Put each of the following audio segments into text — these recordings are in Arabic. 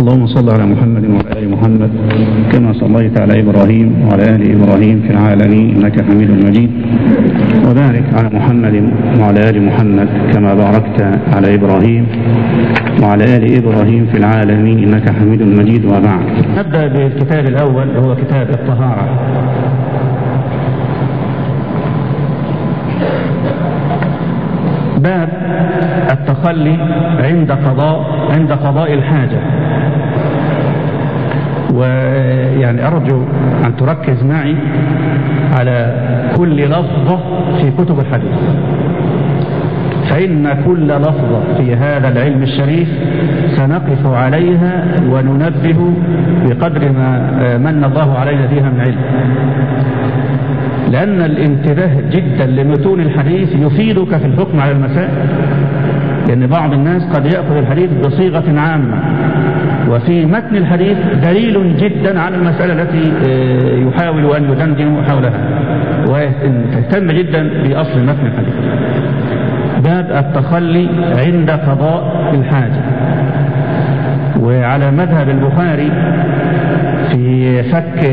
اللهم صل على محمد وعلى آل محمد كما صليت على إبراهيم وعلى آل إبراهيم في العالمين إنك حميد مجيد. وبارك على محمد وعلى آل محمد كما باركت على إبراهيم وعلى آل إبراهيم في العالمين إنك حميد مجيد. وبعد. نبدأ بالكتاب الأول وهو كتاب الطهارة. باب التخلي عند قضاء عند قضاء الحاجة. ويعني أرجو أن تركز معي على كل لفظة في كتب الحديث. فإن كل لفظة في هذا العلم الشريف سنقف عليها وننبه بقدر ما من الله علينا فيها من علم. لأن الانتباه جدا لمتون الحديث يفيدك في الحكم على المسائل لأن بعض الناس قد يأخذ الحديث بصيغة عامة. وفي متن الحديث دليل جدا عن المسألة التي يحاول أن يدندن حولها وتهتم جدا بأصل متن الحديث. باب التخلي عند قضاء الحاجة. وعلى مذهب البخاري في فك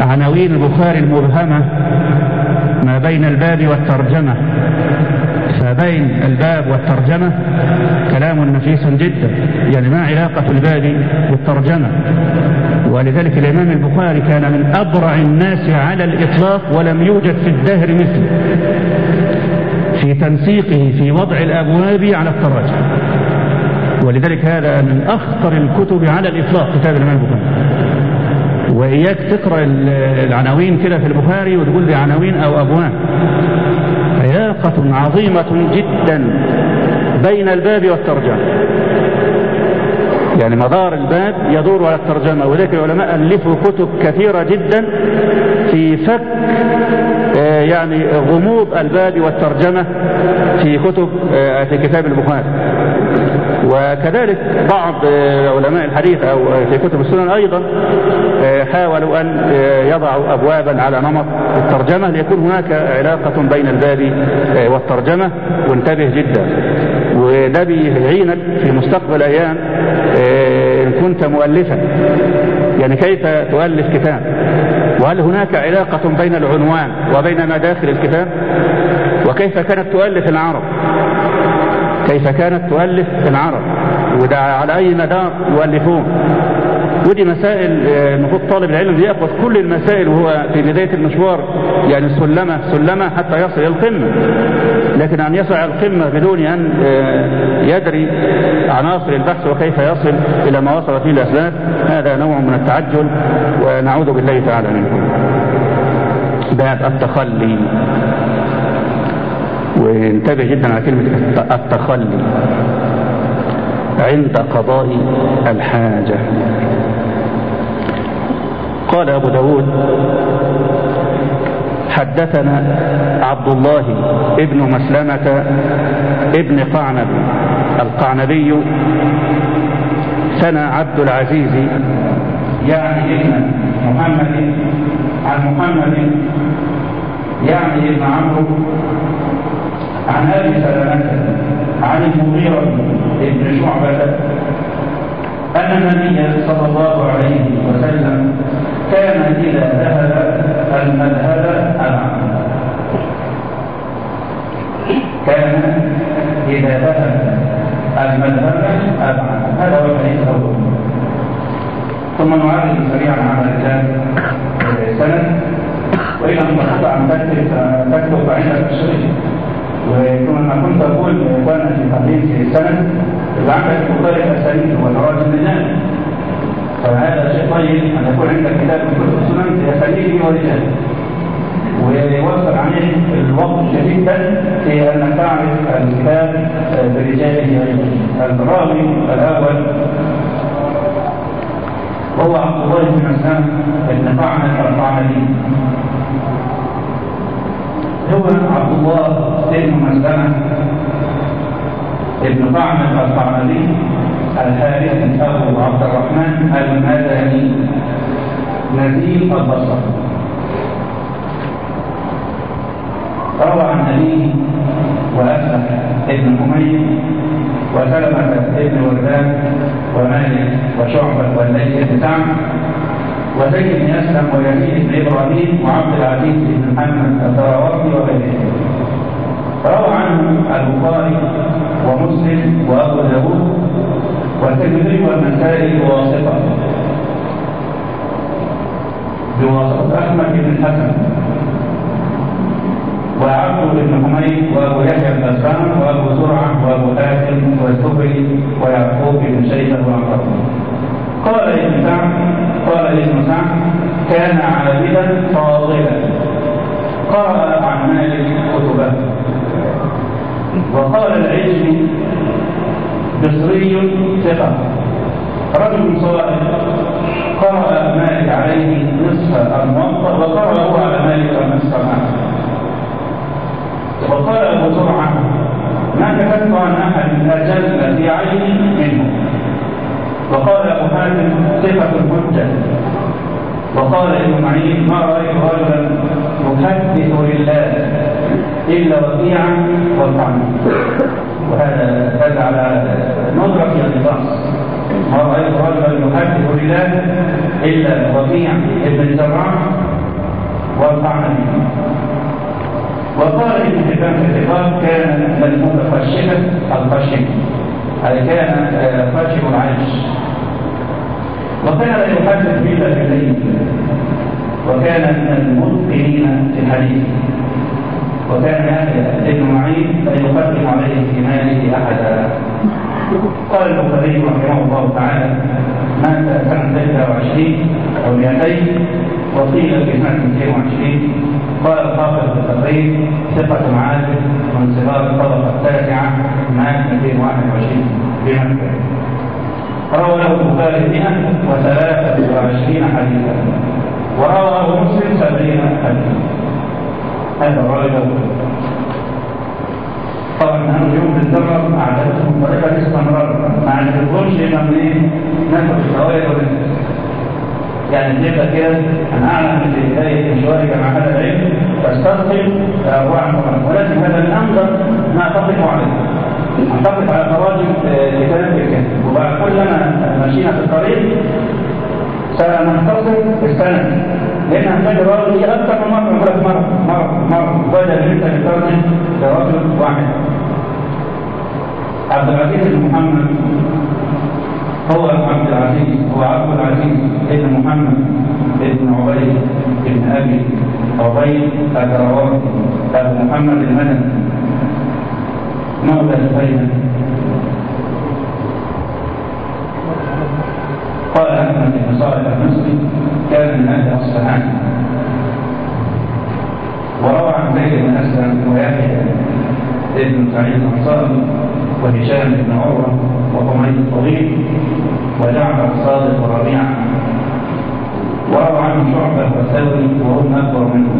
عناوين البخاري المبهمة ما بين الباب والترجمة. فبين الباب والترجمة كلام نفيس جدا. يعني ما علاقة الباب بالترجمة ولذلك الإمام البخاري كان من أبرع الناس على الإطلاق ولم يوجد في الدهر مثله. في تنسيقه في وضع الأبواب على التراجم ولذلك هذا من أخطر الكتب على الإطلاق كتاب الإمام البخاري. وإياك تقرأ العناوين كده في البخاري وتقول لي عناوين أو أبواب علاقة عظيمة جدا بين الباب والترجمة. يعني مدار الباب يدور على الترجمة وذلك العلماء ألفوا كتب كثيرة جدا في فك يعني غموض الباب والترجمة في كتب في كتاب البخاري. وكذلك بعض علماء الحديث أو في كتب السنن أيضا حاولوا أن يضعوا أبوابا على نمط الترجمة ليكون هناك علاقة بين الباب والترجمة وانتبه جدا. وده بيعينك في مستقبل أيام إن كنت مؤلفا. يعني كيف تؤلف كتاب؟ وهل هناك علاقة بين العنوان وبين مداخل الكتاب؟ وكيف كانت تؤلف العرب؟ كيف كانت تؤلف العرب وده على أي مدار يؤلفون ودي مسائل المفروض طالب العلم ياخذ كل المسائل وهو في بداية المشوار يعني سلمة سلمة حتى يصل إلى القمة. لكن أن يصل القمة بدون أن يدري عناصر البحث وكيف يصل إلى ما وصل فيه الأسباب هذا نوع من التعجل ونعوذ بالله تعالى منه باب التخلي. وانتبه جدا على كلمة التخلي عند قضاء الحاجة. قال أبو داود حدثنا عبد الله ابن مسلمة ابن قعنب القعنبي سنى عبد العزيز يعني ابن محمد عن محمد يعني ابن عمرو عن ابي سلمة عن المغيرة بن شعبة أن النبي صلى الله عليه وسلم كان إذا ذهب المذهب أمام كان إذا ذهب المذهب أمام هذا هو الحديث الأول. ثم نعرض سريعا على رجال السند وإن لم تستطع أن تكتب تكتب عندك الشريط وكما كنت أقول إخوانا في تقديم السند عندك مختلف أساليب وتراجم لله فهذا شيء طيب أن يكون عندك كتاب من كتب السنن بأساليبه ورجاله. ويوفر عليك الوقت جدا في أنك تعرف الكتاب برجاله الراوي الأول هو عبد الله بن مسلم بن طعنة الطعنبي هو عبد الله بن مسلمة ابن طعنة الطعنبي الحارث أبو عبد الرحمن المدني نزيل البصر روى عن أبيه وأسلم ابن حميد وسلمة ابن وردان بن سعد وزيد بن اسلم ويزيد بن إبراهيم وعبد العزيز بن محمد الدراوردي وغيرهم روى عنه البخاري ومسلم وأبو داود والترمذي والنسائي بواسطة. بواسطة أحمد بن الحسن وعبد بن حميد وأبو يحيى البسام وأبو زرعة وأبو حاتم والزهري ويعقوب بن شيبة وعمر قال ابن سعد قال ابن سعد كان عابدا فاضلا. قرأ عن مالك كتبه. وقال العجل مصري ثقة. رجل صالح. قرأ مالك عليه نصف الموطأ وقرأ هو على مالك نصف وقال أبو زرعة ما كتبت عن أحد أجل في عيني منه. وقال أبو حاتم صفة الحجة وقال ابن معين ما رأيت رجلا يحدث لله إلا وفيعا والطعن. وهذا دل على ندرة النقاص ما رأيت رجلا يحدث لله إلا وفيع ابن الزراع والطعن. وقال ابن حبان في الخطاب كان المتخشبة الخشب أي كان خشب العيش وكان لا يحدث إلا بالليل وكان من المتقنين في الحديث. وكان يحيى ابن معين لا يقدم عليه في ماله أحدا. قال البخاري رحمه الله تعالى مات سنة 23 أو 200 وقيل في سنة 220 قال الحافظ في التقريب ثقة عادل من صغار الطبقة التاسعة مات 221 بمكة روى له البخاري 123 حديثا. وروى مسلم 70 حديثا. هذا الرجل طبعا اليوم بنجرب اعدادهم بطريقه استمرار ما عندكمش ان إيه ناخد الفوائد يعني تبقى كده أنا أعلم إن بدايه مشوارك مع هذا العلم أربع مرات ولكن هذا الأمر تقف عليه. نقف على تراجم كتاب بالكامل وبعد كلما مشينا في الطريق سنختصر السنة لأن هنحتاج الراجل أكثر من مرة ثلاث مرة مرة مرة. بدل ان انت تترجم لرجل واحد. عبد العزيز بن محمد هو عبد العزيز هو عبد العزيز ابن محمد ابن عبيد ابن أبي عبيد الدراوردي ابو محمد المدني مولى سفينه قال أحمد بن صالح المصري كان من أهل اصفهان وروى عن زيد بن أسلم ويحيى ابن سعيد الأنصاري وهشام بن عروة وحميد الطويل وجعفر الصادق وربيعه وروى عنه شعبة والثوري وهم أكبر منه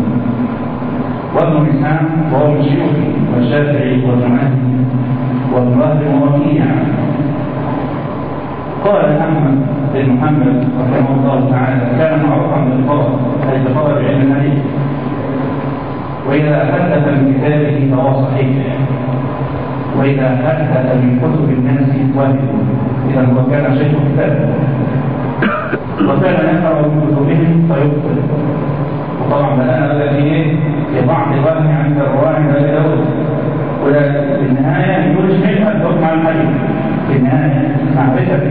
وابن اسحاق وهو من شيوخه والشافعي والجمعاني وابن وهب ووكيع. قال أحمد بن محمد رحمه الله تعالى كان معروفا بالفضل اي بفضل علم الحديث وإذا حدث من كتابه فهو صحيح وإذا حدث من كتب الناس وهم إذا هو كان شيخ كتاب. وكان يقرا من كتبهم فيبطل وطبعا بدانا بقى في إيه في بعض الوهم عند الرواه عند داود وده في النهاية يجمع الحكم على الحديث. في النهاية معرفة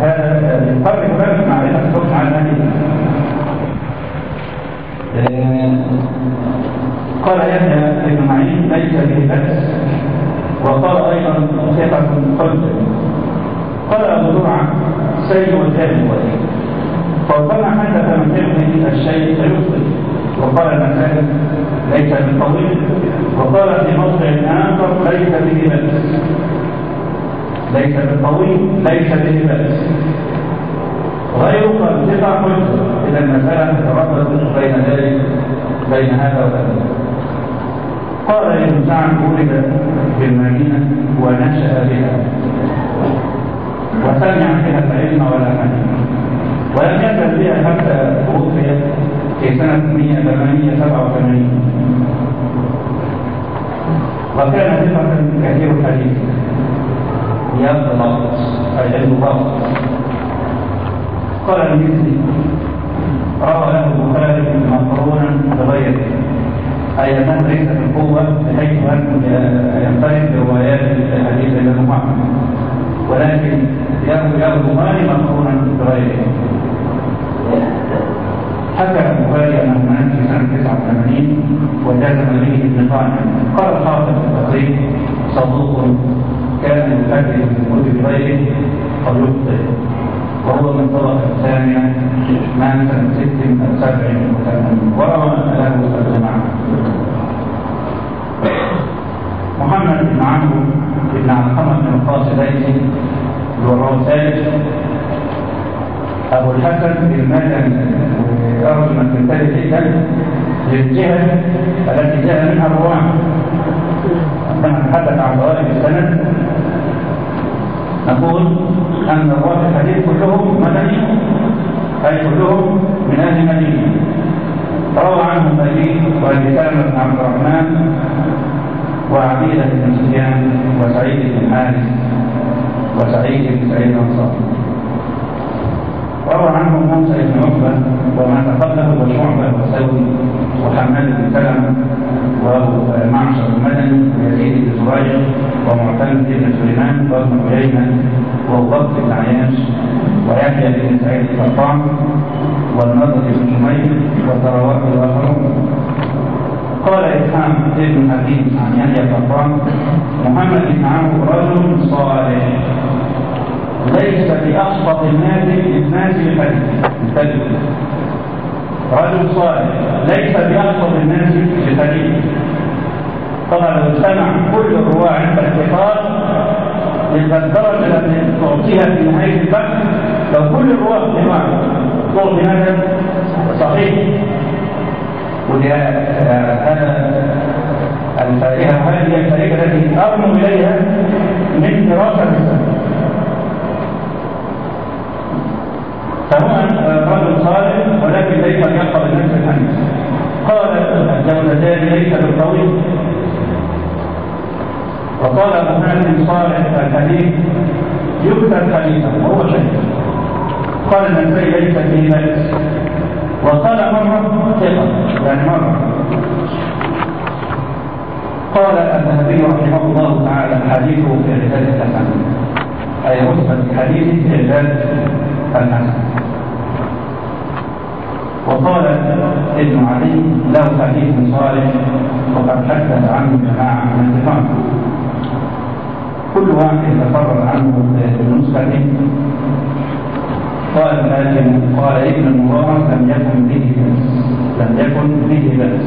هذا يقرب لك معرفه الحكم على الحديث قال يحيى بن معين ليس به بأس. وقال أيضا ثقة قلت قال أبو زرعة سيء الجهل فربما حدث من حفظه الشيء فيخطئ وقال المسائل ليس بالطويل وقال في موضع آخر ليس به بأس. ليس بالطويل ليس به بأس. غير قد ثقة قلت إذا المسألة تتردد بين ذلك بين هذا وهذا قال ابن سعد ولد بالمدينة ونشأ بها. وسمع بها العلم ولا حديث. ولم يزل بها حتى توفي في سنة 1887 وكان ثقة كثير الحديث. يضبط عنده ضبط قال المثلي روى له البخاري مقرونا بغيره أي أنه ليس في القوة بحيث أن ينفرد بروايات الحديث إلى محمد. ولكن يروي له البخاري مقرونا بغيره حكى البخاري انه مات في سنة 89 وجازم به ابن قانع قال الحافظ في التقريب صدوق كان يحدث بالكتب غيره أو يخطئ وهو من طبقه الثانية مات سنة ست أو سبع وروى له الجماعه محمد بن عمرو بن علقمه بن الليثي الوراء الثالث أبو الحسن المدني أرجو أن تنتبه جدا للجهة التي جاء منها الرواة عندما نتحدث عن ضوابط السند. نقول أن رواة الحديث كلهم مدنيون أي كلهم من أهل المدينة روى عنهم أبي وأبي سلمة بن عبد الرحمن وعبيدة بن سفيان وسعيد بن حارث وسعيد بن سعيد الأنصاري. روى عنه موسى بن عقبة وما تقبله وشعبة وثوري وحماد بن سلمة وأبو معشر المدني ويزيد بن زريع ومعتمد بن سليمان وابن عيينة بكر بن عياش ويحيى بن سعيد القطان والنضر بن شميل وثروات الأخرون. قال إسحاق بن حبيب عن يحيى القطان محمد بن عمرو رجل صالح. ليس بأسقط الناس بالحديث انتبه رجل صالح. ليس بأسقط الناس بالحديث طبعا لو اجتمع كل الرواة عند الاتصال تلك الدرجة التي تعطيها في نهاية البحث لو كل الرواة اجتماع تعطي هذا صحيح. ولهذا الفائدة هذه الفائدة التي أرمو إليها من دراسة السنة فهو رجل صالح ولكن ليس يقبل الناس الحديث. قال الجوزتان ليس بالطويل. وقال أبو حاتم صالح الحديث يكتب حديثا وهو شيء قال النسائي ليس فيه بأس وقال مرة ثقة يعني مرة قال الذهبي رحمه الله تعالى حديثه في عداد الحسن. أي رتبة حديثه في عداد الحسن. وقال ابن علي له حديث صالح وقد حدث عنه جماعة من الثقات. كل واحد تفرد عنه بنسخة قال الحاكم قال ابن المبارك لم يكن به بأس لم يكن به بأس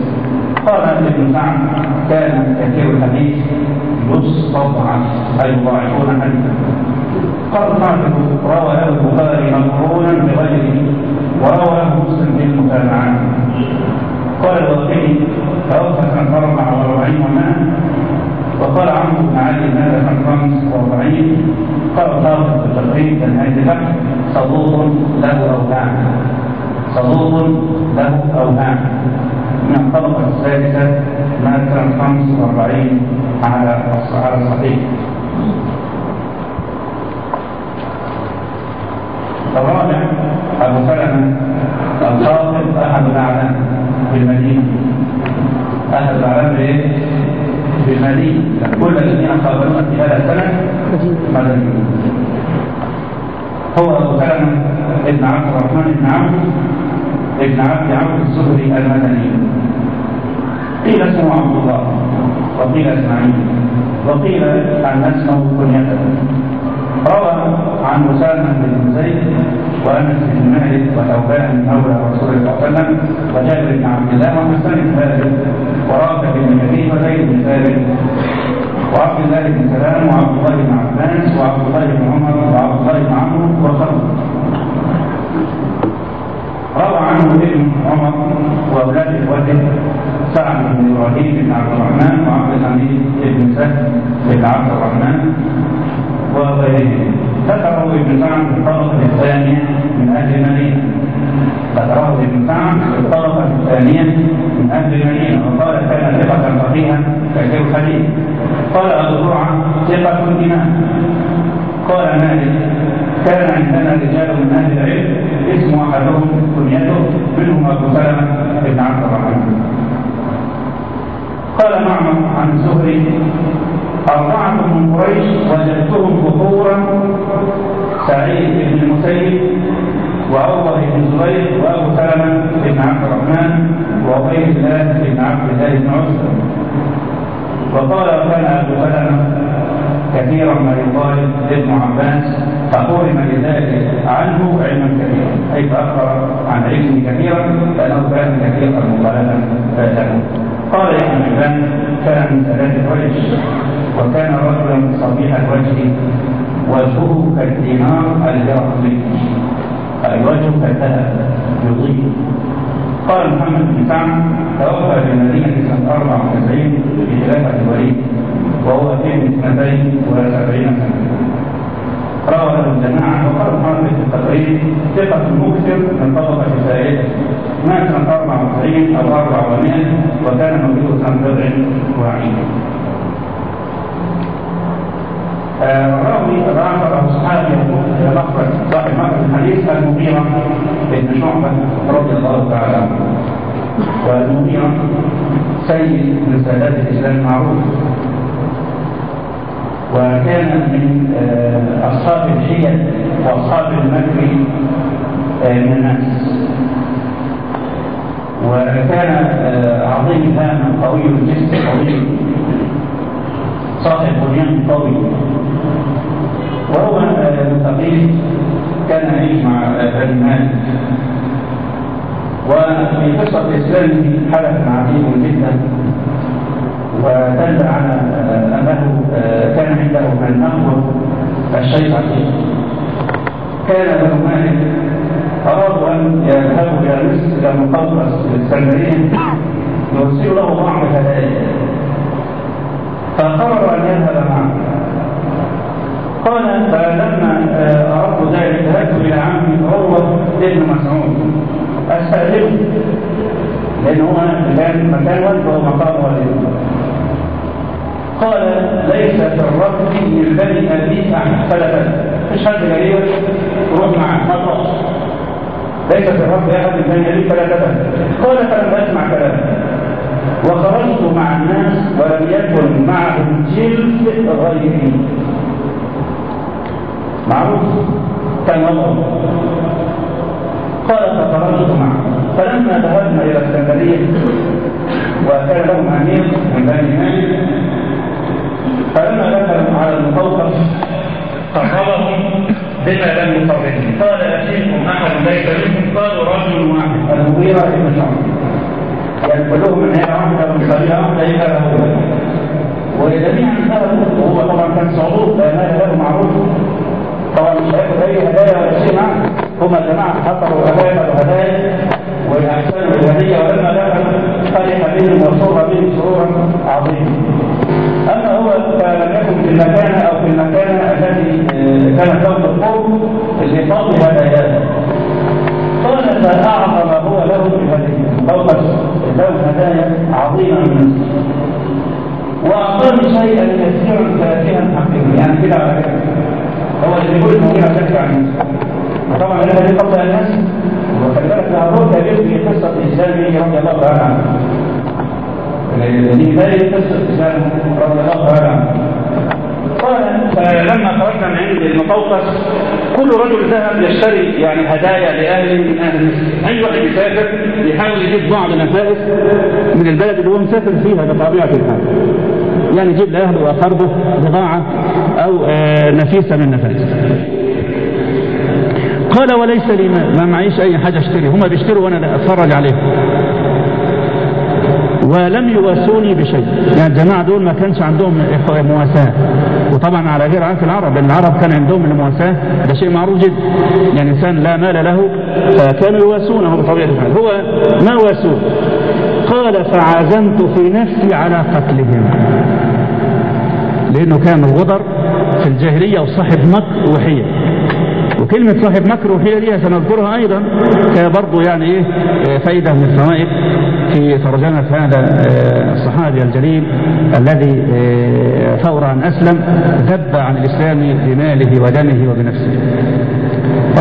قال ابن سعد كان كثير الحديث يستضعف أي يضاعفون حديثا قال الحافظ روى له البخاري مقرونا بغيره. وروى مسلم بالمتابعات قال الواقعي توفى سنة 44 ومات وقال عمرو بن علي مات سنة 45 قال الحافظ في التقريب في نهاية البحث صدوق له أوهام. صدوق له أوهام. من الطبقة السادسة مات سنة 45 على على الصحيح؟ الرابع أبو سلمة الخاطب أحد الأعلام في المدينة أحد الأعلام إيه؟ في المدينة كل الذين قابلونا في هذا السنة مدنيون هو أبو سلمة ابن عبد الرحمن بن عمرو ابن عبد عمرو الزهري المدني. قيل اسمه عبد الله وقيل اسماعيل وقيل أن اسمه كنيته عن أسامة بن زيد وأنس بن مالك وثوبان مولى رسول الله صلى الله عليه وسلم وجابر بن عبد الله وحسن بن ثابت ورافع بن كثير وزيد بن ثابت وعبد الله بن سلام وعبد الله بن عباس وعبد الله بن عمر وعبد الله بن عمرو وخلق روى عنه ابن عمر وأولاد إخوته سعد بن إبراهيم بن عبد الرحمن وعبد الحميد بن سهل بن عبد الرحمن وغيرهم. ذكره ابن سعد في الطبقة الثانية من أهل المدينة. ذكره ابن سعد في الطبقة الثانية من أهل المدينة. وقال كان ثقة فقيها كثير الحديث. قال أبو زرعه ثقة امام قال مالك كان عندنا رجال من أهل العلم اسم أحدهم كنيته منهم أبو سلمة بن عبد الرحمن. قال معمر عن الزهري أربعة من قريش وجدتهم ظهورا سعيد بن المسيب وعروة بن الزبير وأبو سلمة بن عبد الرحمن وعبيد الله بن عبد الله بن عزة وقال وكان أبو سلمة كثيرا ما يقال لابن عباس فحرم لذلك عنه علما كثيرا. أي تأخر عن علمه كثيرا لأنه كان كثير المطالبة له قال ابن حبان كان من ثلاث قريش. وكان رجلا صبيح الوجه وجهه كالدينار الهرقلي أي وجهه كالذهب يضيء. قال محمد بن سعد توفى في المدينة سنة 94 في خلافة الوليد وهو ابن اثنتين وسبعين سنة. روى له الجماعة وقال محمد بن التقريب ثقة مكثر من طبقة سائلة مات سنة 94 أو 400 وكان مولده سنة 27 الراوي الرابع أو الصحابي يقول مخرج صاحب مخرج الحديث المغيرة بن شعبة رضي الله تعالى عنه. والمغيرة سيد من سادات الإسلام معروف وكان من أصحاب الحيل وأصحاب المكر من الناس. وكان عظيم الهام قوي الجسم قوي صاحب بنيان قوي وهو مستقيم كان يعيش مع بني مالك. وفي قصة إسلامه حدث عجيب جدا ودل على أنه كان عنده من أمر عجيب كان بنو مالك أرادوا أن يذهبوا إلى مصر إلى مقوقس الإسكندرية يرسلوا له بعض الهدايا. فقرر أن يذهب معه. قال فلما أردت ذلك ذهبت إلى عمي عروة بن مسعود. أستأذنه لأنه كان مكان والده ومقام والده. قال ليس في الرفض من بني أبيك أحد ثلاثة مش حد غريب؟ روح معه ما ليس في الرفض أحد من بني أبيك ثلاثة قال فلم أسمع كلامه وخرجت مع الناس ولم يكن معهم جلد غيري. معروف؟ كان وضعه قال فخرجت معه فلما ذهبنا إلى الاسكندريه وكان لهم امير من بني مالك فلما دخلوا على المقوقف فطلبوا بما لم يقررهم قال اتيكم احد ليس منكم؟ قالوا رجل واحد. المغيرة بن شعبة. كلهم من هنا واحدة من طريقة واحدة إلا له وجميعا ذهبوا وهو طبعا كان صعود لا مال له معروف. طبعا مش هياخد أي هدايا ولا شيء معه هم الجماعة حضروا هدايا وهدايا وأحسنوا الهدية ولما دخلوا فرح بهم وسر بهم سرورا عظيما. أما هو فلم يكن في المكان أو في المكان الذي كانت له القوم لفضل هداياه قال فأعظم هو له الهدية فوق له هدايا عظيمة من نفسه وأعطاني شيئا كثيرا فاتها حقيقي يعني كده على كده. هو اللي بيقول إنه كده شكل عن نفسه وطبعا الذي قبل الناس وخلي بالك هارون كبير في قصة إسلامه رضي الله تعالى عنه. الذي بداية قصة إسلامه رضي الله تعالى عنه. قال فلما خرجنا من عند المقوقس كل رجل ذهب يشتري يعني هدايا لأهله من أهل مصر. أي واحد يسافر يحاول يجيب بعض نفائس من البلد اللي هو مسافر فيها بطبيعة الحال. يعني يجيب لأهله واقربه بضاعة أو آه نفيسة من نفائس قال وليس لي ما معيش أي حاجة أشتري. هم بيشتروا وأنا أتفرج عليهم. ولم يواسوني بشيء. يعني الجماعة دول ما كانش عندهم مواساة. وطبعا على غير عادة العرب. العرب كان عندهم المواساة. ده شيء معروف جدا. يعني إنسان لا مال له فكانوا يواسونه بطبيعة الحال. هو ما واسوه؟ قال فعزمت في نفسي على قتلهم. لأنه كان الغدر في الجاهلية وصاحب مكر وحية. وكلمة صاحب مكر دي سنذكرها أيضا كبرضو يعني إيه فايدة من الفوائد في ترجمة هذا الصحابي الجليل الذي فور أن أسلم ذب عن الإسلام بماله ودمه وبنفسه.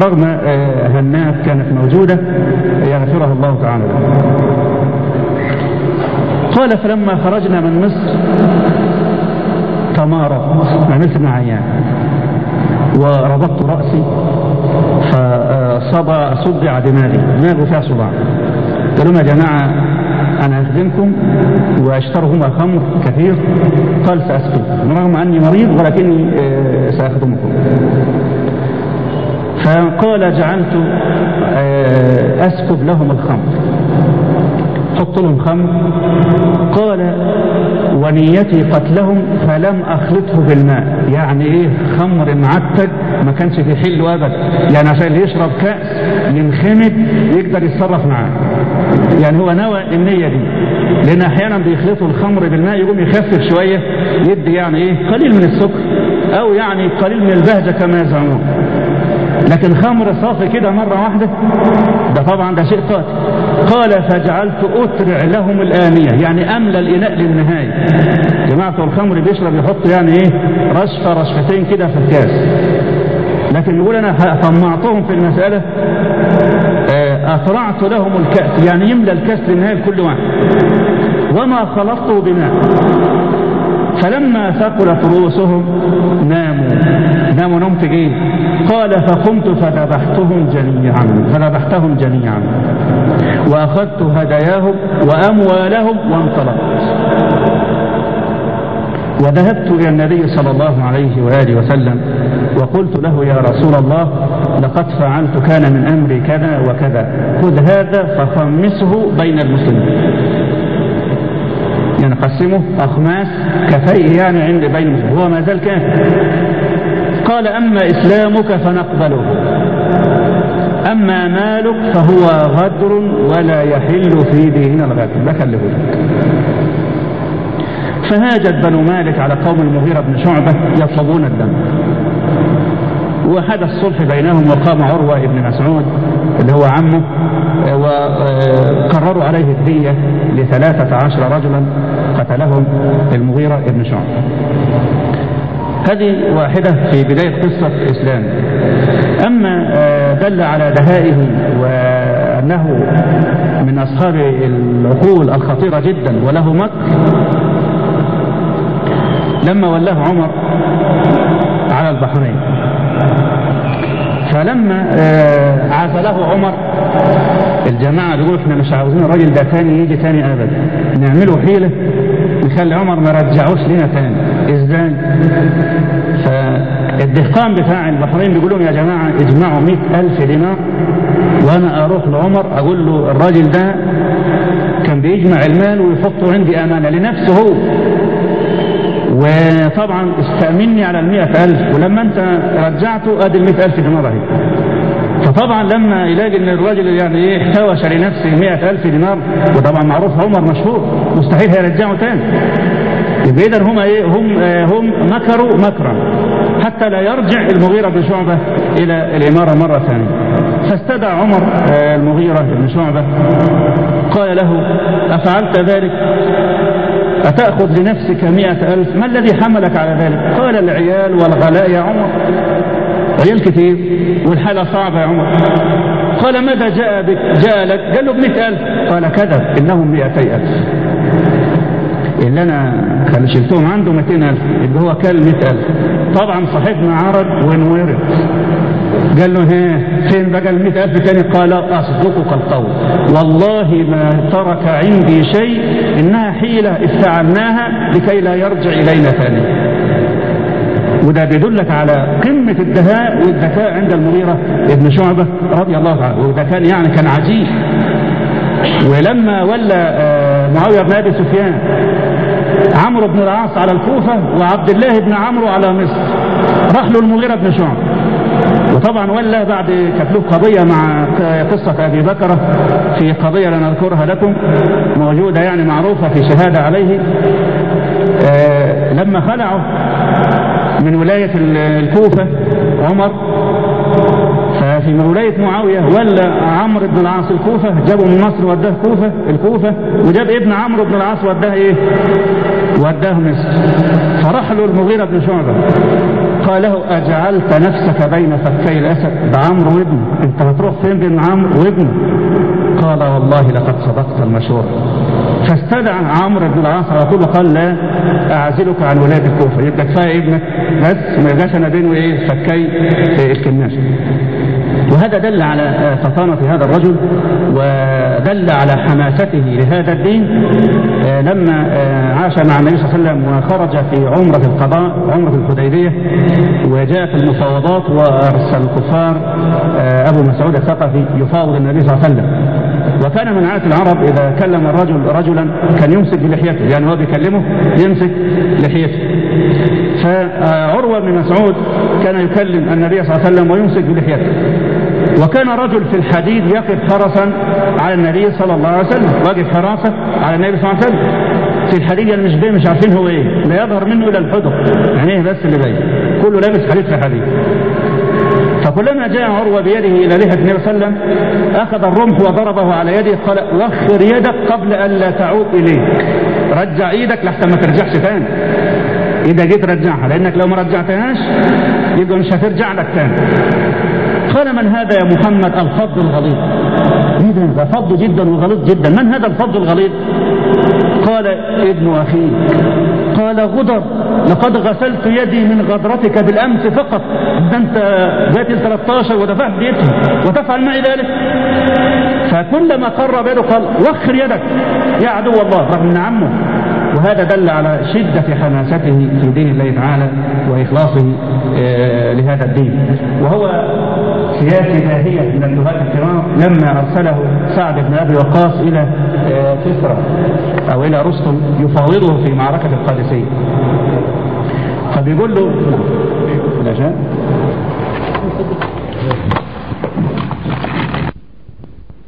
رغم هنات كانت موجودة يغفرها الله تعالى. قال فلما خرجنا من مصر تمارض عملت معيان وربطت رأسي فصدع صدع دماغي. دماغه فيها صداع قال لهم يا جماعة أنا أخدمكم وأشترهما خمر كثير. قال سأسكت رغم أني مريض ولكني سأخدمكم. فقال جعلت أسكب لهم الخمر. حط لهم خمر. قال ونيتي قتلهم فلم أخلطه بالماء. يعني إيه؟ خمر معتد ما كانش في حله أبدا يعني عشان اللي يشرب كأس ينخمد يقدر يتصرف معاه. يعني هو نوى النية دي. لأن أحيانا بيخلطوا الخمر بالماء يقوم يخفف شوية يدي يعني إيه؟ قليل من السكر أو يعني قليل من البهجة كما يزعمون. لكن خمر صافي كده مرة واحدة ده طبعا ده شيء قاتل قال فجعلت أترع لهم الآنية. يعني أملى الإناء للنهاية. جماعة الخمر بيشرب يحط يعني إيه؟ رشفة رشفتين كده في الكاس. لكن يقول أنا طمعتهم في المسألة أطرعت لهم الكأس. يعني يملى الكأس للنهاية لكل واحد. وما خلطته بماء. فلما ثقلت رؤوسهم ناموا. ناموا نوم تقيل قال فقمت فذبحتهم جميعا. فذبحتهم جميعا. وأخذت هداياهم وأموالهم وانطلقت. وذهبت إلى النبي صلى الله عليه وآله وسلم وقلت له يا رسول الله لقد فعلت كان من أمري كذا وكذا. خذ هذا فخمسه بين المسلمين. يعني قسمه أخماس كفيه يعني عند بين هو ما زال كافر. قال أما إسلامك فنقبله. أما مالك فهو غدر ولا يحل في ديننا الغدر. ده له فهاجت بنو مالك على قوم المغيرة بن شعبة يطلبون الدم. وحدث صلح بينهم وقام عروة بن مسعود اللي هو عمه وقرروا عليه الدية لثلاثة عشر رجلا. قتلهم المغيرة بن شعبة هذه واحدة في بداية قصة الإسلام. أما دل على دهائه وأنه من أصحاب العقول الخطيرة جدا وله مكر. لما ولاه عمر على البحرين. فلما عزله عمر الجماعة بيقولوا إحنا مش عاوزين الراجل ده تاني يجي تاني ابدا. نعمله حيلة. نخلي عمر ما رجعوش لنا تاني. إزاي؟ فالدهقان بتاع البحرين بيقول لهم يا جماعة اجمعوا مئة ألف دينار وأنا أروح لعمر أقول له الراجل ده كان بيجمع المال ويحطه عندي أمانة لنفسه هو. وطبعا استأمني على المئة ألف ولما أنت رجعته أدي المئة ألف دينار أهي فطبعا لما يلاقي إن الراجل يعني إيه احتوش لنفسه مئة ألف دينار. وطبعا معروف عمر مشهور. مستحيل هيرجعه تاني. يبقى اذا هم إيه هم آه هم مكروا مكرا. حتى لا يرجع المغيرة بن شعبة إلى الإمارة مرة ثانية. فاستدعى عمر آه المغيرة بن شعبة. قال له أفعلت ذلك؟ أتأخذ لنفسك مئة ألف؟ ما الذي حملك على ذلك؟ قال العيال والغلاء يا عمر. عيال كثير والحالة صعبة يا عمر. قال ماذا جاء بك؟ جاء لك قال له بمئة ألف. قال كذب إنهم مئتي ألف. اللي أنا كان شلتهم عنده 200 ألف يبقى هو كان 100 ألف. طبعا صاحبنا عرض وانورد قال له ها فين بقى ال 100 ألف تاني قال أصدقك القول. والله ما ترك عندي شيء إنها حيلة افتعلناها لكي لا يرجع إلينا ثاني وده بيدلك على قمة الدهاء والذكاء عند المغيرة ابن شعبة رضي الله عنه. وده كان يعني كان عجيب. ولما ولى معاوية بن أبي سفيان عمرو بن العاص على الكوفة وعبد الله بن عمرو على مصر راح له المغيرة بن شعبة. وطبعا ولى بعد كانت له قضية مع قصة أبي بكرة في قضية لا نذكرها لكم موجودة يعني معروفة في شهادة عليه. آه لما خلعوا من ولاية الكوفة عمر. ففي ولاية معاوية ولا عمرو بن العاص الكوفة جابوا من مصر وداه كوفة الكوفة وجاب ابن عمرو بن العاص وداه إيه؟ وداه مصر. فراح له المغيرة بن شعبة. قال له أجعلت نفسك بين فكي الأسد ده عمرو وابنه. أنت هتروح فين بين عمرو وابنه؟ قال والله لقد صدقت المشورة. فاستدعى عمرو بن العاص على طول وقال لا أعزلك عن ولاية الكوفة. يبقى كفاية ابنك بس ما يبقاش أنا بينه إيه فكي الكناش وهذا دل على فطانة هذا الرجل ودل على حماسته لهذا الدين. لما عاش مع النبي صلى الله عليه وسلم وخرج في عمرة القضاء عمرة الحديبية وجاءت المفاوضات وأرسل الكفار أبو مسعود الثقفي يفاوض النبي صلى الله عليه وسلم. وكان من عادة العرب إذا كلم الرجل رجلا كان يمسك بلحيته يعني هو بيكلمه يمسك لحيته. فعروة بن مسعود كان يكلم النبي صلى الله عليه وسلم ويمسك بلحيته. وكان رجل في الحديد يقف حرسا على النبي صلى الله عليه وسلم واقف حراسة على النبي صلى الله عليه وسلم. في الحديد يعني مش مش عارفين هو إيه لا يظهر منه إلا الحدق يعني إيه بس اللي باين كله لابس حديد في حديد فكلما جاء عروة بيده إلى لحية النبي صلى الله عليه وسلم أخذ الرمح وضربه على يده قال وخر يدك قبل أن لا تعود إليك. رجع إيدك لحتى ما ترجعش تاني. إذا جيت رجعها لأنك لو ما رجعتهاش يبقى مش هترجع لك تاني. قال من هذا يا محمد؟ الفض الغليظ. إيه ده فض جدا وغليظ جدا. من هذا الفض الغليظ؟ قال ابن أخيك. قال غدر لقد غسلت يدي من غدرتك بالأمس فقط. ده أنت جات ال 13 ودفعت بيتها وتفعل معي ذلك؟ فكلما قرب يده قال وخر يدك. يا عدو الله رغم إن عمه. وهذا دل على شدة حماسته في دين الله تعالى وإخلاصه لهذا الدين. وهو سياسي داهية من الدهاة الكرام لما أرسله سعد بن أبي وقاص إلى كسرى أو إلى رستم يفاوضه في معركة القادسية فبيقول له جاء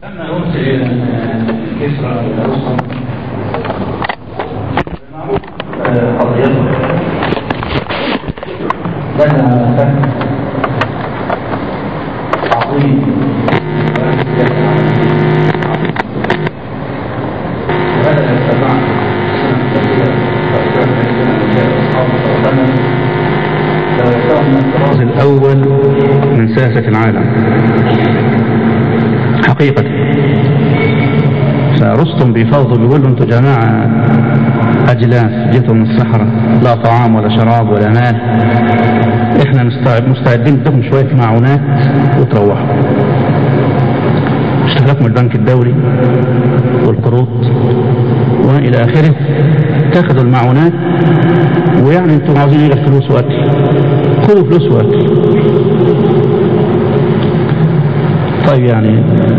لما أرسل إلى كسرى إلى رستم قضيته لنا فهم عظيم وهذا يتبع الطراز الأول من ساسة العالم حقيقة فرستم بيفاوضوا بيقول له أنتوا جماعة. أجلاف جيتوا من الصحراء لا طعام ولا شراب ولا مال. إحنا مستعدين. ندهم شوية معونات وتروحوا. اشتغلكم البنك الدولي والقروض وإلى آخره. تأخذوا المعونات. ويعني أنتم عاوزين إيه فلوس وأكل. خذوا فلوس وأكل. طيب يعني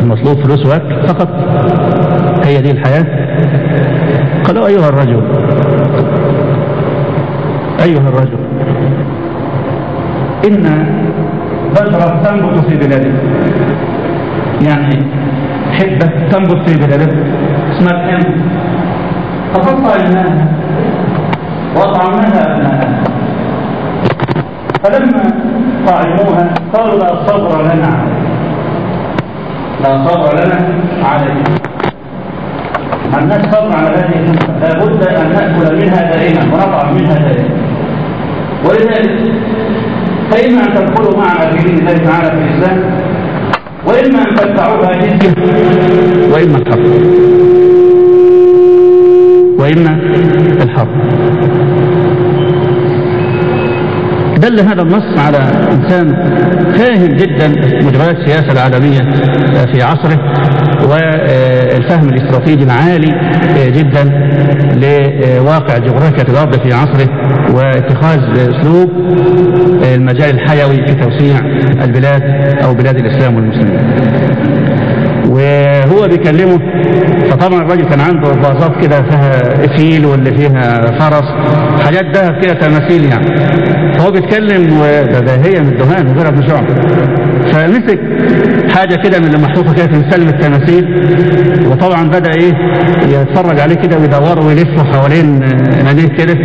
المطلوب فلوس واكل فقط. هي دي الحياة؟ قالوا أيها الرجل أيها الرجل إن بذرة تنبت في بلادك يعني حبة تنبت في بلادك اسمها الحمد فطعمناها وأطعمناها أبناءها فلما طعموها قالوا لا صبر لنا. لا صبر لنا عليه. الناس صبر على هذه النسبة لابد أن نأكل منها دائما ونطعم منها دائما. ولذلك فإما أن تدخلوا معنا في دين الله تعالى في الإسلام وإما أن تدفعوها جزية وإما الحرب. وإما الحرب. دل هذا النص على إنسان فاهم جدا مجريات السياسة العالمية في عصره والفهم الاستراتيجي العالي جدا لواقع جغرافيا الأرض في عصره واتخاذ أسلوب المجال الحيوي في توسيع البلاد أو بلاد الإسلام والمسلمين. وهو بيكلمه فطبعا الراجل كان عنده فازات كده فيها فيل واللي فيها فرس حاجات دهب كده تماثيل يعني. فهو بيتكلم وده ده هي من الدهان غير ابن شعب فمسك حاجة كده من اللي محطوطة كده في مسلم التماثيل وطبعا بدأ إيه يتفرج عليه كده ويدور ويلف حوالين ناديه كده.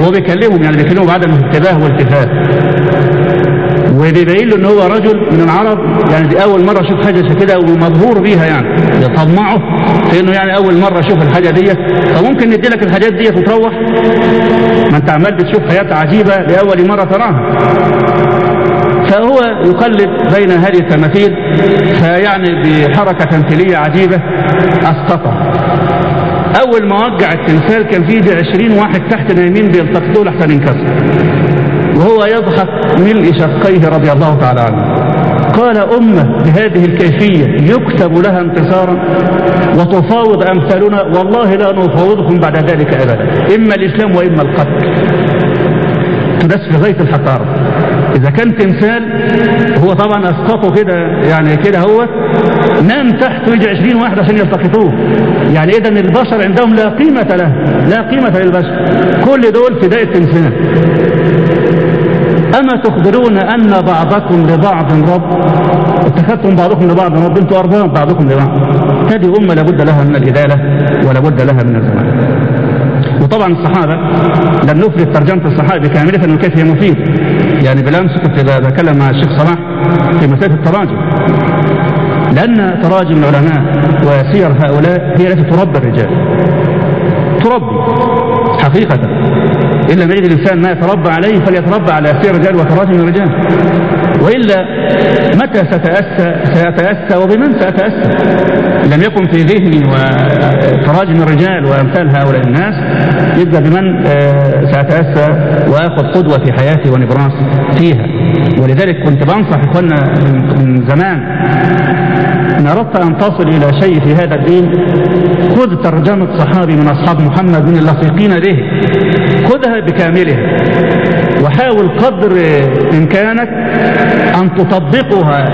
وهو بيكلمهم يعني بيكلمهم بعدم انتباه والتفات وبيبين له إن هو رجل من العرب يعني دي أول مرة أشوف حاجة زي كده ومبهور بيها يعني يطمعه في إنه يعني أول مرة أشوف الحاجة ديت. فممكن ندي لك الحاجات ديت وتروح. ما أنت عمال بتشوف حياه عجيبة لأول مرة تراها. فهو يقلب بين هذه التماثيل فيعني بحركة تمثيلية عجيبة. اسقطه أول ما وقع التمثال كان فيه عشرين واحد تحت نايمين بيلتقطوه لحتى ينكسر وهو يضحك ملء شقيه رضي الله تعالى عنه. قال أمة بهذه الكيفية يكتب لها انتصارا وتفاوض أمثالنا والله لا نفاوضكم بعد ذلك أبدا إما الإسلام وإما القتل. ناس في غاية الحقارة. إذا كان تمثال هو طبعا أسقطه كده يعني كده هو نام تحت ويجي 20 واحد عشان يلتقطوه. يعني إذا البشر عندهم لا قيمة له لا قيمة للبشر. كل دول فداء التمثال. أما تخبرون أن بعضكم لبعض رب؟ اتخذتم بعضكم لبعض رب؟ أنتم أرباب بعضكم لبعض. هذه أمة لابد لها من الإدالة ولابد لها من الزمان وطبعا الصحابة لم نفرد ترجمة الصحابة كاملة وكيف هي مفيد؟ يعني بالأمس كنت بتكلم مع الشيخ صلاح في مسألة التراجم. لأن تراجم العلماء وسير هؤلاء هي التي تربي الرجال. تربي حقيقة. إلا ما يجد الإنسان ما يتربى عليه فليتربى على سير الرجال وتراجم الرجال وإلا متى ستأسى سيتأسى وبمن سيتأسى لم يكن في ذهني وتراجم الرجال وأمثال هؤلاء الناس يبقى بمن سأتأسى وآخذ قدوة في حياتي ونبراس فيها. ولذلك كنت بنصح إخواننا من زمان إن أردت أن تصل إلى شيء في هذا الدين خذ ترجمة صحابي من أصحاب محمد من اللصيقين به. خذها بكاملها. وحاول قدر إمكانك أن تطبقها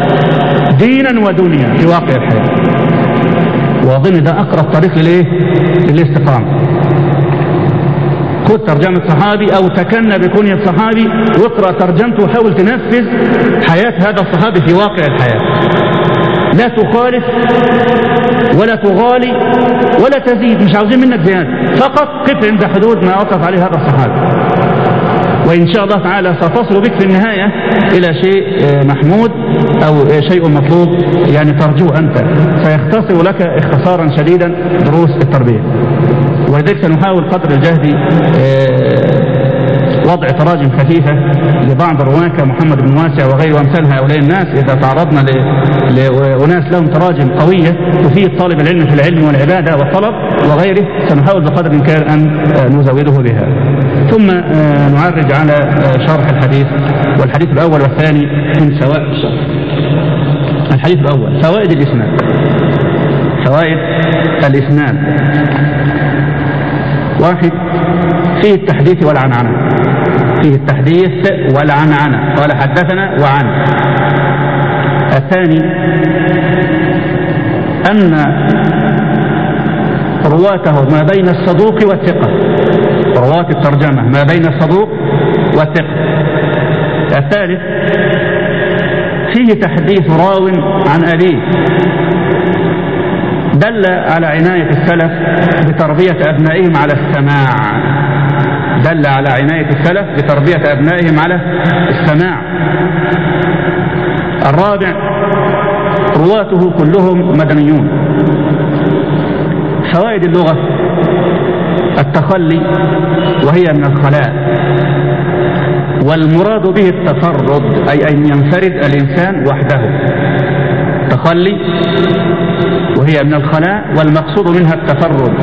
دينا ودنيا في واقع الحياة. وأظن ده أقرب طريق للإيه؟ للاستقامة. خذ ترجمة صحابي أو تكنى بكنية صحابي واقرأ ترجمته وحاول تنفذ حياة هذا الصحابي في واقع الحياة. لا تخالف ولا تغالي ولا تزيد مش عاوزين منك زيادة. فقط قف عند حدود ما وقف عليه هذا الصحابي. وإن شاء الله تعالى ستصل بك في النهاية إلى شيء محمود أو شيء مطلوب يعني ترجوه أنت. سيختصر لك اختصارا شديدا دروس التربية. ولذلك سنحاول قدر الجهد وضع تراجم خفيفة لبعض الرواة كمحمد بن واسع وغير أمثال هؤلاء الناس إذا تعرضنا لأناس لهم تراجم قوية تفيد طالب العلم في العلم والعبادة والطلب وغيره سنحاول بقدر الإمكان أن نزوده بها. ثم نعرج على شرح الحديث والحديث الأول والثاني من سواء الحديث الأول فوائد الإسناد. فوائد الإسناد. واحد فيه التحديث والعنعنة. فيه التحديث والعنعنة. قال حدثنا وعن. الثاني أن رواته ما بين الصدوق والثقة. رواة الترجمة ما بين الصدوق والثقة. الثالث فيه تحديث راو عن أبيه. دل على عناية السلف بتربية أبنائهم على السماع. دل على عناية السلف بتربية أبنائهم على السماع. الرابع رواته كلهم مدنيون. فوائد اللغة التخلي وهي من الخلاء. والمراد به التفرد أي أن ينفرد الإنسان وحده. تخلي وهي من الخلاء والمقصود منها التفرد.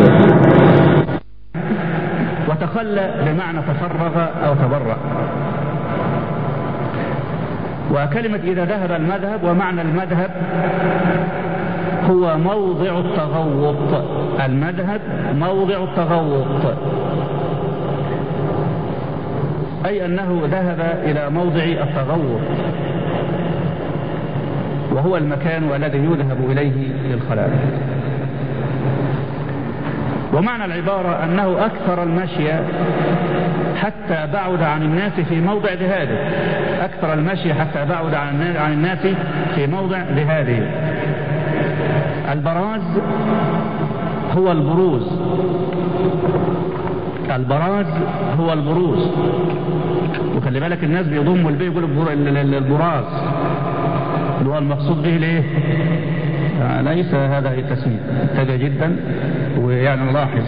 وتخلى بمعنى تفرغ أو تبرأ. وكلمة إذا ذهب المذهب ومعنى المذهب هو موضع التغوط. المذهب موضع التغوط. أي أنه ذهب إلى موضع التغوط. وهو المكان الذي يذهب إليه للخلاء ومعنى العبارة أنه أكثر المشي حتى بعد عن الناس في موضع ذهابه. أكثر المشي حتى بعد عن الناس في موضع ذهابه. البراز هو البروز. البراز هو البروز. وخلي بالك الناس بيضموا البيه يقولوا البراز. اللي هو المقصود به الايه ليس هذا التسمية. انتبه جدا ويعني نلاحظ.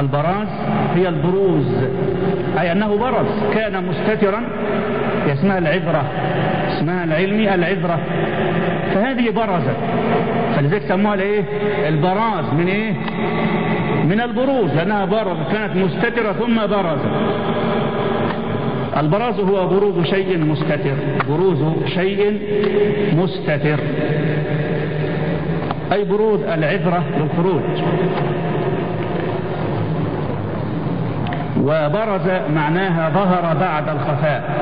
البراز هي البروز. أي أنه برز. كان مستترا. اسمها العذرة. اسمها العلمي العذرة. فهذه برزت فلذلك سموها الايه البراز. من إيه؟ من البروز. لأنها برز كانت مستترة ثم برزت البراز هو بروز شيء مستتر. بروز شيء مستتر. أي بروز العبرة للخروج. وبرز معناها ظهر بعد الخفاء.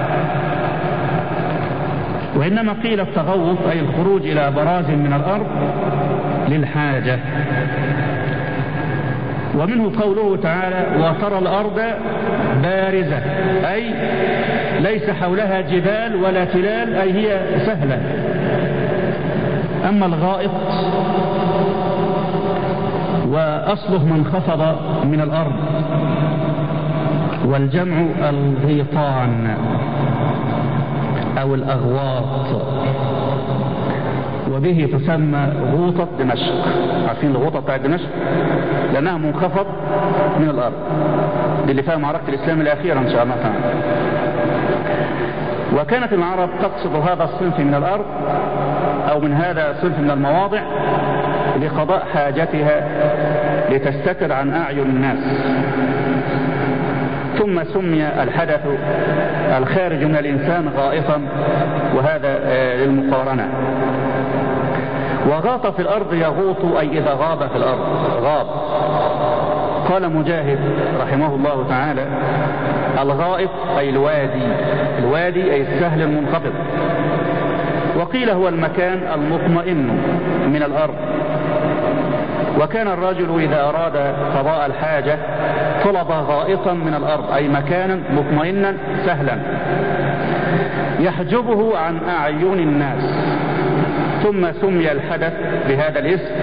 وإنما قيل التغوط أي الخروج إلى براز من الأرض للحاجة. ومنه قوله تعالى وترى الأرض بارزة. أي ليس حولها جبال ولا تلال أي هي سهلة. أما الغائط وأصله من خفض من الأرض والجمع الغيطان. أو الأغواط. وبه تسمى غوطة دمشق. عارفين الغوطة بتاعت دمشق؟ لأنها منخفض من الأرض. دي اللي فيها معركة الإسلام الأخيرة إن شاء الله تعالى. وكانت العرب تقصد هذا الصنف من الأرض أو من هذا الصنف من المواضع لقضاء حاجتها لتستتر عن أعين الناس. ثم سمي الحدث الخارج من الإنسان غائطا وهذا للمقارنة. وغاط في الأرض يغوط أي إذا غاب في الأرض غاب. قال مجاهد رحمه الله تعالى الغائط أي الوادي الوادي أي السهل المنخفض. وقيل هو المكان المطمئن من الأرض. وكان الرجل إذا أراد قضاء الحاجة طلب غائطا من الأرض أي مكانا مطمئنا سهلا. يحجبه عن أعين الناس. ثم سمي الحدث بهذا الاسم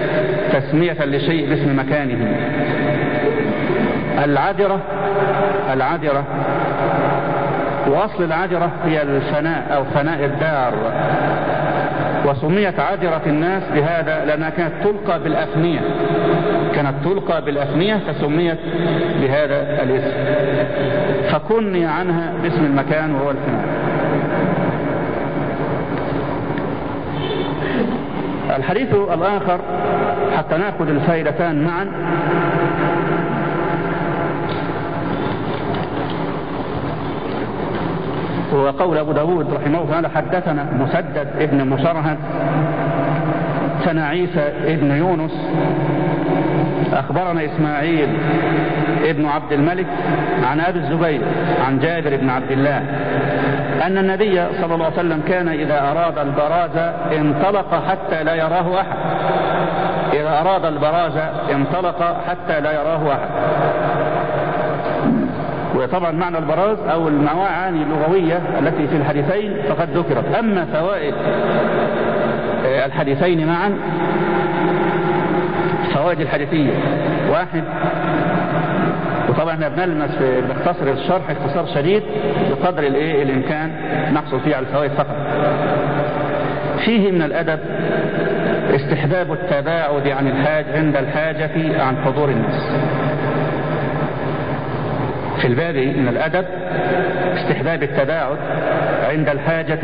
تسمية لشيء باسم مكانه. العذرة العذرة. وأصل العذرة هي الفناء أو فناء الدار. وسميت عذرة الناس بهذا لأنها كانت تلقى بالأفنية كانت تلقى بالأفنية فسميت بهذا الاسم. فكني عنها باسم المكان وهو الفناء. الحديث الآخر حتى نأخذ الفائدتان معا. هو قول أبو داود رحمه الله تعالى حدثنا مسدد ابن مشرهد سنا عيسى ابن يونس أخبرنا إسماعيل ابن عبد الملك عن أبي الزبير عن جابر بن عبد الله أن النبي صلى الله عليه وسلم كان إذا أراد البراز انطلق حتى لا يراه أحد. إذا أراد البراز انطلق حتى لا يراه أحد. وطبعا معنى البراز أو المعاني اللغوية التي في الحديثين فقد ذكرت. أما فوائد الحديثين معا فوائد الحديثية. واحد وطبعا إحنا بنلمس في بنختصر الشرح اختصار شديد بقدر الإيه؟ الإمكان نحصل فيه على الفوائد فقط. فيه من الأدب استحباب التباعد عن الحاج عند الحاجة عن حضور الناس. في الباب من الأدب استحباب التباعد عند الحاجة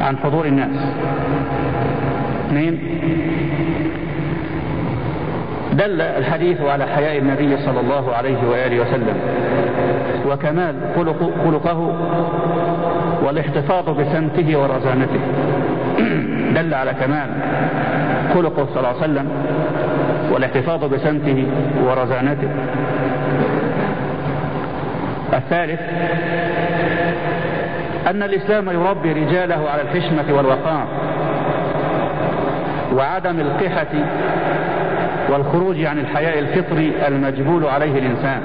عن حضور الناس. اثنين دل الحديث على حياء النبي صلى الله عليه وآله وسلم وكمال خلق خلقه والاحتفاظ بسمته ورزانته. دل على كمال خلقه صلى الله عليه وسلم والاحتفاظ بسمته ورزانته. الثالث أن الإسلام يربي رجاله على الحشمة والوقار وعدم القحة والخروج عن الحياء الفطري المجبول عليه الإنسان.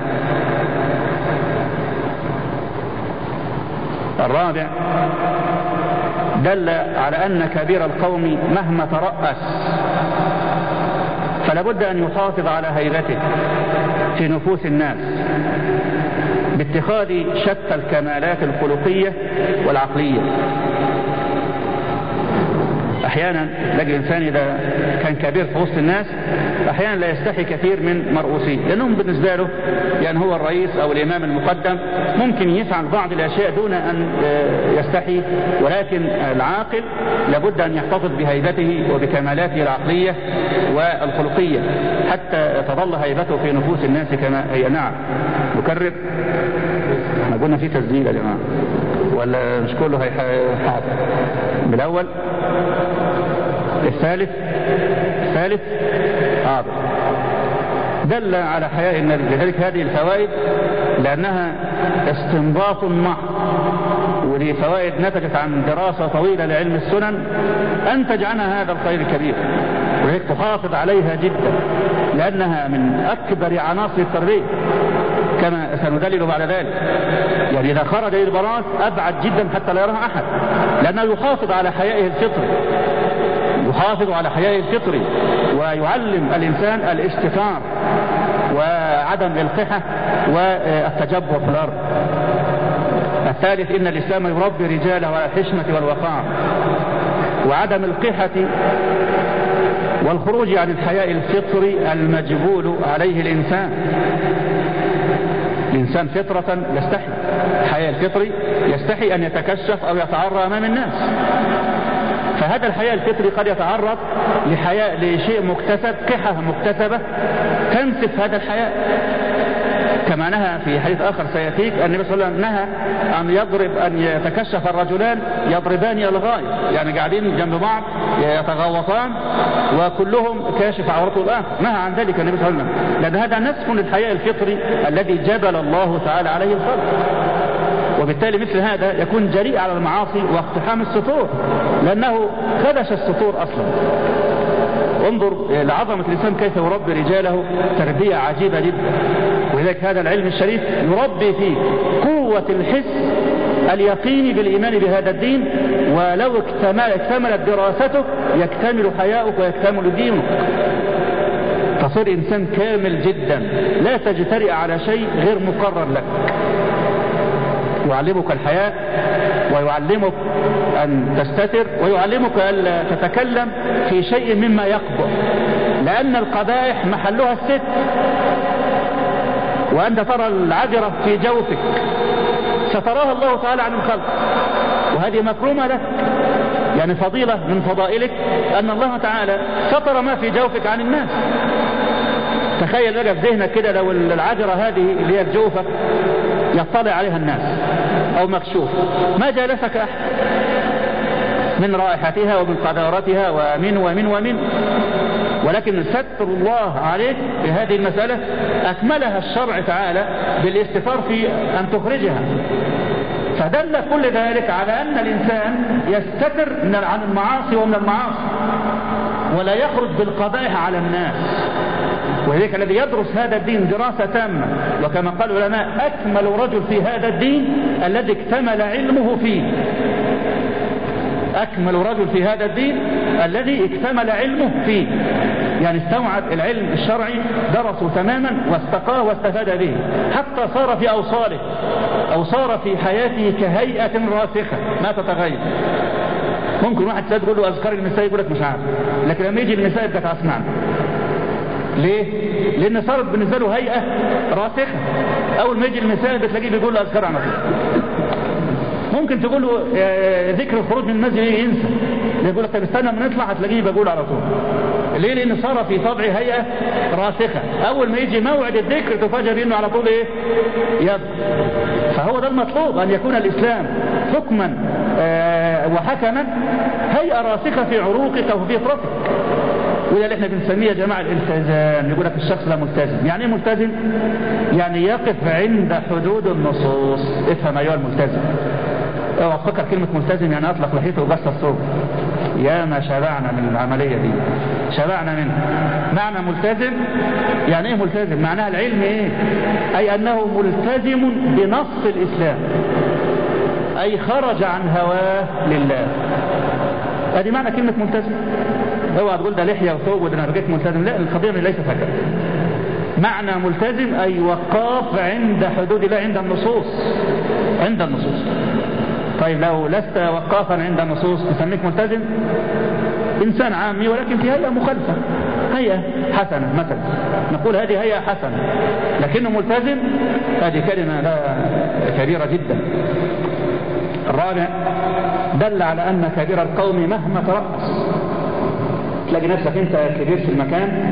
الرابع دل على أن كبير القوم مهما ترأس فلا بد أن يحافظ على هيبته في نفوس الناس. باتخاذ شتى الكمالات الخلقية والعقلية. أحيانا تلاقي الإنسان إذا كان كبير في وسط الناس أحيانا لا يستحي كثير من مرؤوسيه لأنهم بالنسبة له يعني هو الرئيس أو الإمام المقدم ممكن يفعل بعض الأشياء دون أن يستحي ولكن العاقل لابد أن يحتفظ بهيبته وبكمالاته العقلية والخلقية حتى تظل هيبته في نفوس الناس كما هي. نعم. نكرر إحنا قلنا في تسجيل يا جماعة. ولا مش كله هيحاول بالأول. الثالث. الثالث. حاضر دل على حياء النبي لذلك هذه الفوائد لأنها استنباط محض ودي فوائد نتجت عن دراسة طويلة لعلم السنن أنتج عنها هذا الخير الكبير ولذلك تحافظ عليها جدا لأنها من أكبر عناصر التربية. كما سندلل بعد ذلك. يعني إذا خرج للبراز أبعد جدا حتى لا يراها أحد. لأنه يحافظ على حيائه الفطري. يحافظ على حيائه الفطري ويعلم الإنسان الاستثار وعدم القحة والتجبر في الأرض. الثالث إن الإسلام يربي رجاله على الحشمة والوقار وعدم القحة والخروج عن الحياء الفطري المجبول عليه الإنسان. الإنسان فطرة يستحي الحياء الفطري يستحي أن يتكشف أو يتعرى أمام الناس. فهذا الحياء الفطري قد يتعرض لحياء لشيء مكتسب قحة مكتسبة تنسف هذا الحياء كما نهى في حديث آخر سيأتيك النبي صلى الله عليه وسلم نهى أن يضرب أن يتكشف الرجلان يضربان الغاية. يعني قاعدين جنب بعض يتغوطان وكلهم كاشف عورته الآخر نهى عن ذلك النبي صلى الله عليه وسلم. لأن هذا نسف للحياء الفطري الذي جبل الله تعالى عليه الخلق وبالتالي مثل هذا يكون جريء على المعاصي واقتحام السطور لأنه خدش السطور أصلا. انظر لعظمة الإنسان كيف يربي رجاله تربية عجيبة جدا. ولذلك هذا العلم الشريف يربي فيه قوة الحس اليقين بالإيمان بهذا الدين ولو اكتمل اكتملت دراسته يكتمل حياؤك ويكتمل دينك. تصير إنسان كامل جدا. لا تجترئ على شيء غير مقرر لك. يعلمك الحياء ويعلمك أن تستتر ويعلمك ألا تتكلم في شيء مما يقبح لأن القبائح محلها الست. وأنت ترى العذرة في جوفك. ستراها الله تعالى عن الخلق. وهذه مكرومة لك. يعني فضيلة من فضائلك أن الله تعالى ستر ما في جوفك عن الناس. تخيل بقى في ذهنك كده لو العذرة هذه اللي هي الجوفة يطلع عليها الناس أو مكشوف. ما جالسك أحد؟ من رائحتها ومن قذارتها ومن ومن ومن. ولكن ستر الله عليك في هذه المسألة أكملها الشرع تعالى بالاستفار في أن تخرجها. فدل كل ذلك على أن الإنسان يستتر عن المعاصي ومن المعاصي ولا يخرج بالقبائح على الناس. ولذلك الذي يدرس هذا الدين دراسة تامة. وكما قال العلماء أكمل رجل في هذا الدين الذي اكتمل علمه فيه. أكمل رجل في هذا الدين الذي اكتمل علمه فيه. يعني استوعب العلم الشرعي درسه تماما واستقاه واستفاد به. حتى صار في أوصاله أو صار في حياته كهيئة راسخة. ما تتغير. ممكن واحد تقول له أذكار النساء يقول لك مش عارف. لكن لما يجي النساء يبقى تسمعنا ليه؟ لأن صارت بالنسبة له هيئة راسخة. أول ما يجي المثال بتلاقيه بيقول له أذكار على طول ممكن تقول له ذكر الخروج من المسجد ينسى. يقول لك طب استنى ما نطلع هتلاقيه بقول على طول. ليه؟ لأن صار في طبعه هيئة راسخة. أول ما يجي موعد الذكر تفاجئ بأنه على طول إيه؟ يد. فهو ده المطلوب أن يكون الإسلام حكما آه وحكما هيئة راسخة في عروقك وفي فطرتك وده اللي إحنا بنسميه يا جماعة الالتزام يقول لك الشخص ده ملتزم. يعني إيه ملتزم؟ يعني يقف عند حدود النصوص. افهم أيها الملتزم. اوعى تفكر كلمة ملتزم يعني أطلق لحيته وبس الصوت. يا ما شبعنا من العملية دي. شبعنا منها. معنى ملتزم؟ يعني إيه ملتزم؟ معناها العلم إيه؟ أي أنه ملتزم بنص الإسلام. أي خرج عن هواه لله. أدي معنى كلمة ملتزم؟ اوعى تقول ده لحية وثوب وده أنا بقيت ملتزم. لا القضية ليست هكذا معنى ملتزم أي وقاف عند حدود الله عند النصوص. عند النصوص. طيب لو لست وقافا عند النصوص تسميك ملتزم؟ إنسان عامي ولكن في هيئة مخالفة. هيئة حسنة مثلا. نقول هذه هيئة حسنة. لكنه ملتزم؟ هذه كلمة لا كبيرة جدا. الرابع دل على أن كبير القوم مهما ترأس تلاقي نفسك انت كبير في المكان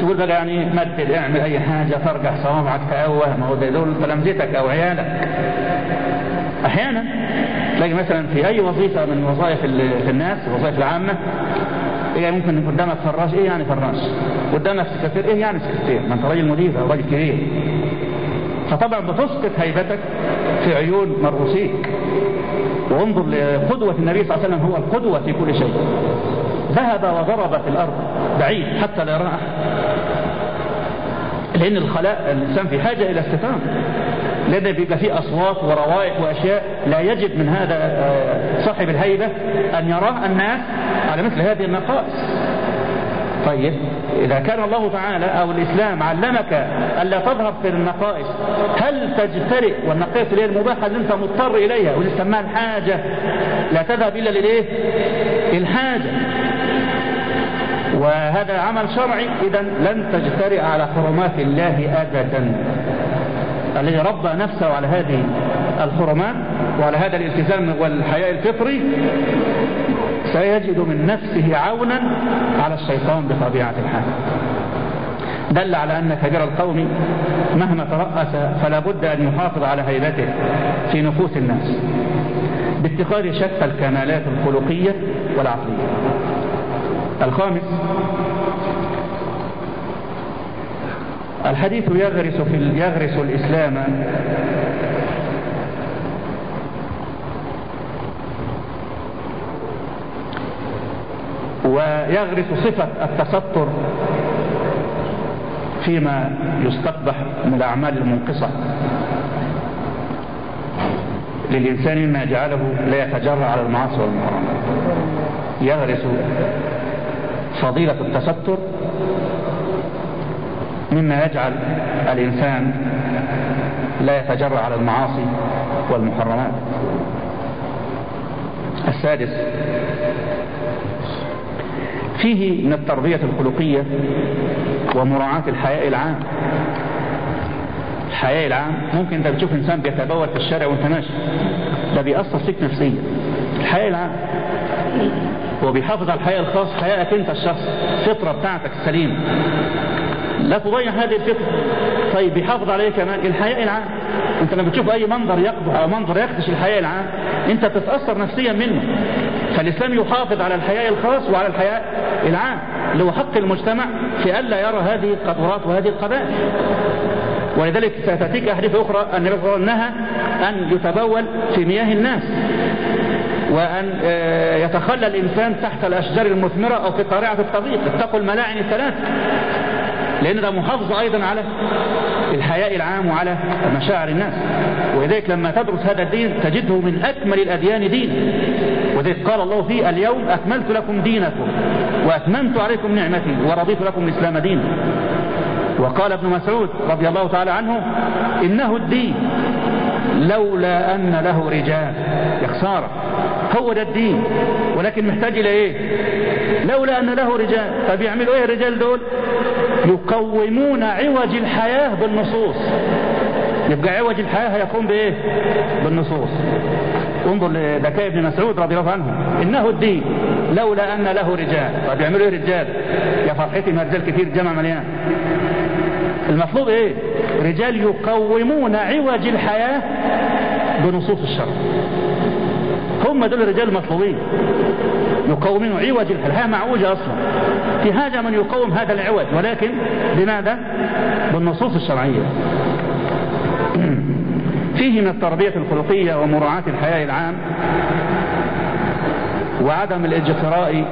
تقول بقى يعني مدد اعمل أي حاجة ترجع صوابعك تأوه ما هو دول تلامذتك أو عيالك. أحيانا تلاقي مثلا في أي وظيفة من وظائف في الناس الوظائف العامة إيه ممكن قدامك فراش إيه يعني فراش؟ قدامك سكرتير إيه يعني سكرتير؟ ما أنت راجل مدير أو راجل كبير. فطبعا بتسقط هيبتك في عيون مرؤوسيك. وانظر لقدوة النبي صلى الله عليه وسلم هو القدوة في كل شيء. ذهب وضرب في الأرض بعيد حتى لا يرى أحد لأن الخلاء الإنسان في حاجة إلى استفهام. لأن بيبقى فيه أصوات وروائح وأشياء لا يجب من هذا صاحب الهيبة أن يراه الناس على مثل هذه النقائص. طيب إذا كان الله تعالى أو الإسلام علمك ألا تظهر في النقائص هل تجترئ؟ والنقائص اللي هي المباحة اللي أنت مضطر إليها؟ واللي سماها الحاجة؟ لا تذهب إلا للإيه الحاجة وهذا عمل شرعي إذا لن تجترئ على حرمات الله أبدا. الذي ربى نفسه على هذه الحرمات وعلى هذا الالتزام والحياء الفطري سيجد من نفسه عونا على الشيطان بطبيعة الحال. دل على أن كبير القوم مهما ترأس فلا بد أن يحافظ على هيبته في نفوس الناس باتخاذ شتى الكمالات الخلقية والعقلية. الخامس. الحديث يغرس في يغرس الإسلام. ويغرس صفة التستر فيما يستقبح من الأعمال المنقصة. للإنسان ما جعله لا يتجرع على المعاصي والمحرمات يغرس فضيلة التستر مما يجعل الإنسان لا يتجرع على المعاصي والمحرمات. السادس فيه من التربية الخلقية ومراعاة الحياء العام. الحياء العام ممكن انت بتشوف إنسان بيتبول في الشارع وأنت ماشي ده بيأثر فيك نفسيا. الحياء العام هو بيحافظ على الحياء الخاص حياءك انت الشخص الفطرة بتاعتك السليمة. لا تضيع هذه الفطرة. طيب بيحافظ عليه كمان الحياء العام انت لما بتشوف أي منظر يقبح أو منظر يخدش الحياء العام انت تتأثر نفسيا منه. فالإسلام يحافظ على الحياء الخاص وعلى الحياء العام اللي هو حق المجتمع في ألا يرى هذه القدرات وهذه القبائل. ولذلك ستأتيك أحاديث أخرى أن النبي نهى أن يتبول في مياه الناس. وأن يتخلى الإنسان تحت الأشجار المثمرة أو في قارعة الطريق اتقوا الملاعن الثلاث. لأن ده محافظة أيضا على الحياء العام وعلى مشاعر الناس. ولذلك لما تدرس هذا الدين تجده من أكمل الأديان دينا. وذلك قال الله فيه اليوم أكملت لكم دينكم وأتممت عليكم نعمتي ورضيت لكم الإسلام دينا. وقال ابن مسعود رضي الله تعالى عنه إنه الدين لولا أن له رجال. يا خسارة. هو ده الدين ولكن محتاج إلى إيه؟ لولا أن له رجال. طب يعملوا إيه الرجال دول؟ يقومون عوج الحياة بالنصوص. يبقى عوج الحياة هيقوم بإيه؟ بالنصوص. انظر لذكاء ابن مسعود رضي الله عنه. إنه الدين. لولا أن له رجال. طب يعملوا إيه رجال يا فرحتي ما رجال كتير جمع مليان. المطلوب إيه؟ رجال يقومون عوج الحياة بنصوص الشرع. هم دول الرجال المطلوبين. يقومون عوج الحياة معوجة أصلا. في حاجة من يقوم هذا العوج. ولكن بماذا؟ بالنصوص الشرعية. فيه من التربية الخلقية ومراعاة الحياء العام وعدم الاجتراء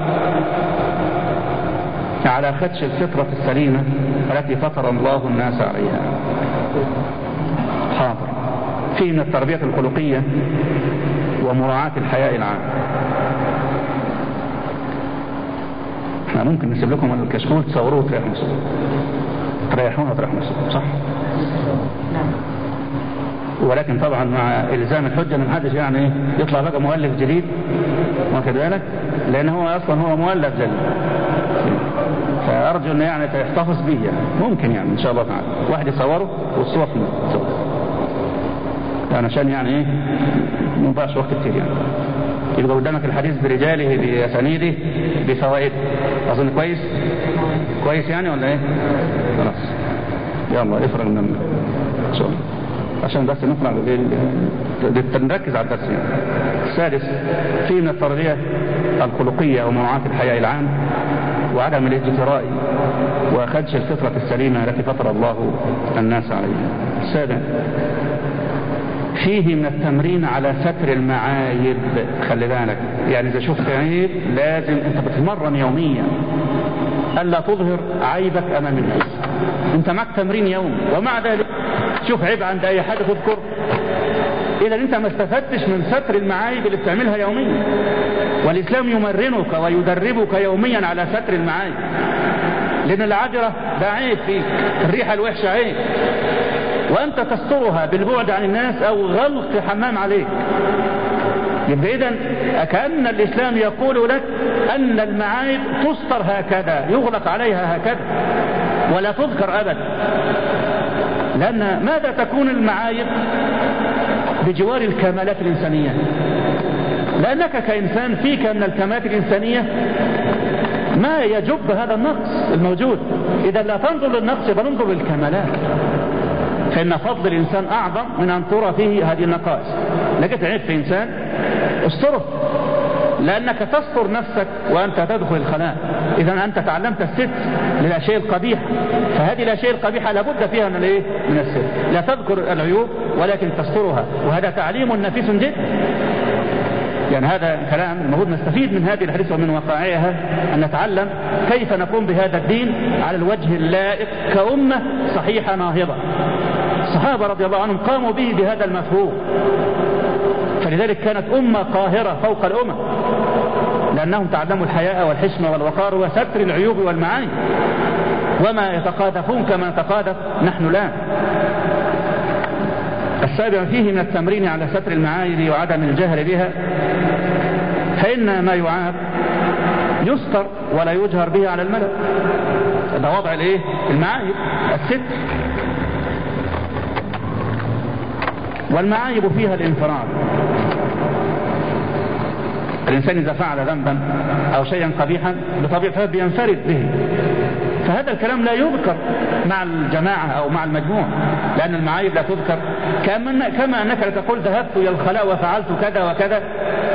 على خدش الفطرة السليمة التي فطر الله الناس عليها. حاضر. فيه من التربية الخلقية ومراعاة الحياء العام. يعني ممكن نسيب لكم الكشكول تصوروه وتريحوا نفسكم. تريحونا وتريحوا نفسكم صح؟ ولكن طبعا مع إلزام الحجة ان محدش يعني يطلع بقى مؤلف جديد واخد بالك؟ لأن هو أصلا هو مؤلف جديد. فأرجو إنه يعني تحتفظ به يعني. ممكن يعني إن شاء الله تعالى. واحد يصوره والصور يعني عشان يعني إيه؟ ما نضيعش وقت كتير يعني. يبقى قدامك الحديث برجاله بأسانيده بفوائده. أظن كويس؟ كويس يعني ولا إيه؟ خلاص. يلا افرغ من ان شاء الله عشان بس نفرغ نركز على الدرس يعني. السادس في من التربية الخلقية ومراعاة الحياء العام وعدم الإجتراء وخدش الفطرة السليمة التي فطر الله الناس عليها. السابع فيه من التمرين على ستر المعايب. خلي بالك. يعني إذا شفت عيب لازم أنت بتتمرن يوميا. ألا تظهر عيبك أمام الناس. أنت معك تمرين يومي ومع ذلك شوف عيب عند أي حد تذكر اذا أنت ما استفدتش من ستر المعايب اللي بتعملها يوميا. والإسلام يمرنك ويدربك يوميا على ستر المعايب. لأن العذرة ده عيب فيك. الريحة الوحشة عيب. وأنت تسترها بالبعد عن الناس أو غلق حمام عليك. يبقى إذا كأن الإسلام يقول لك أن المعايب تستر هكذا يغلق عليها هكذا ولا تذكر أبدا. لأن ماذا تكون المعايب؟ بجوار الكمالات الإنسانية. لأنك كإنسان فيك من الكمالات الإنسانية ما يجب هذا النقص الموجود. إذا لا تنظر للنقص بل انظر للكمالات. فإن فضل الإنسان أعظم من أن ترى فيه هذه النقائص. لقيت عيب في إنسان؟ استره لأنك تستر نفسك وأنت تدخل الخلاء. إذا أنت تعلمت الستر للأشياء القبيحة. فهذه الأشياء القبيحة لابد فيها من الإيه؟ من الستر لا تذكر العيوب ولكن تسترها. وهذا تعليم نفيس جدا. يعني هذا كلام المفروض نستفيد من هذه الحديث ومن وقائعها أن نتعلم كيف نقوم بهذا الدين على الوجه اللائق كأمة صحيحة ناهضة الصحابة رضي الله عنهم قاموا به بهذا المفهوم. فلذلك كانت أمة قاهرة فوق الأمم لأنهم تعلموا الحياء والحشمة والوقار وستر العيوب والمعاني وما يتقاذفون كما نتقاذف نحن الآن. السابع فيه من التمرين على ستر المعايب وعدم الجهل بها فإن ما يعاب يستر ولا يجهر به على الملأ ده وضع الإيه؟ المعايب الستر. والمعايب فيها الانفراد. الإنسان إذا فعل ذنبا أو شيئا قبيحا بطبيعته بينفرد به. فهذا الكلام لا يذكر مع الجماعة أو مع المجموع لأن المعايب لا تذكر. كما, كما أنك تقول ذهبت إلى الخلاء وفعلت كذا وكذا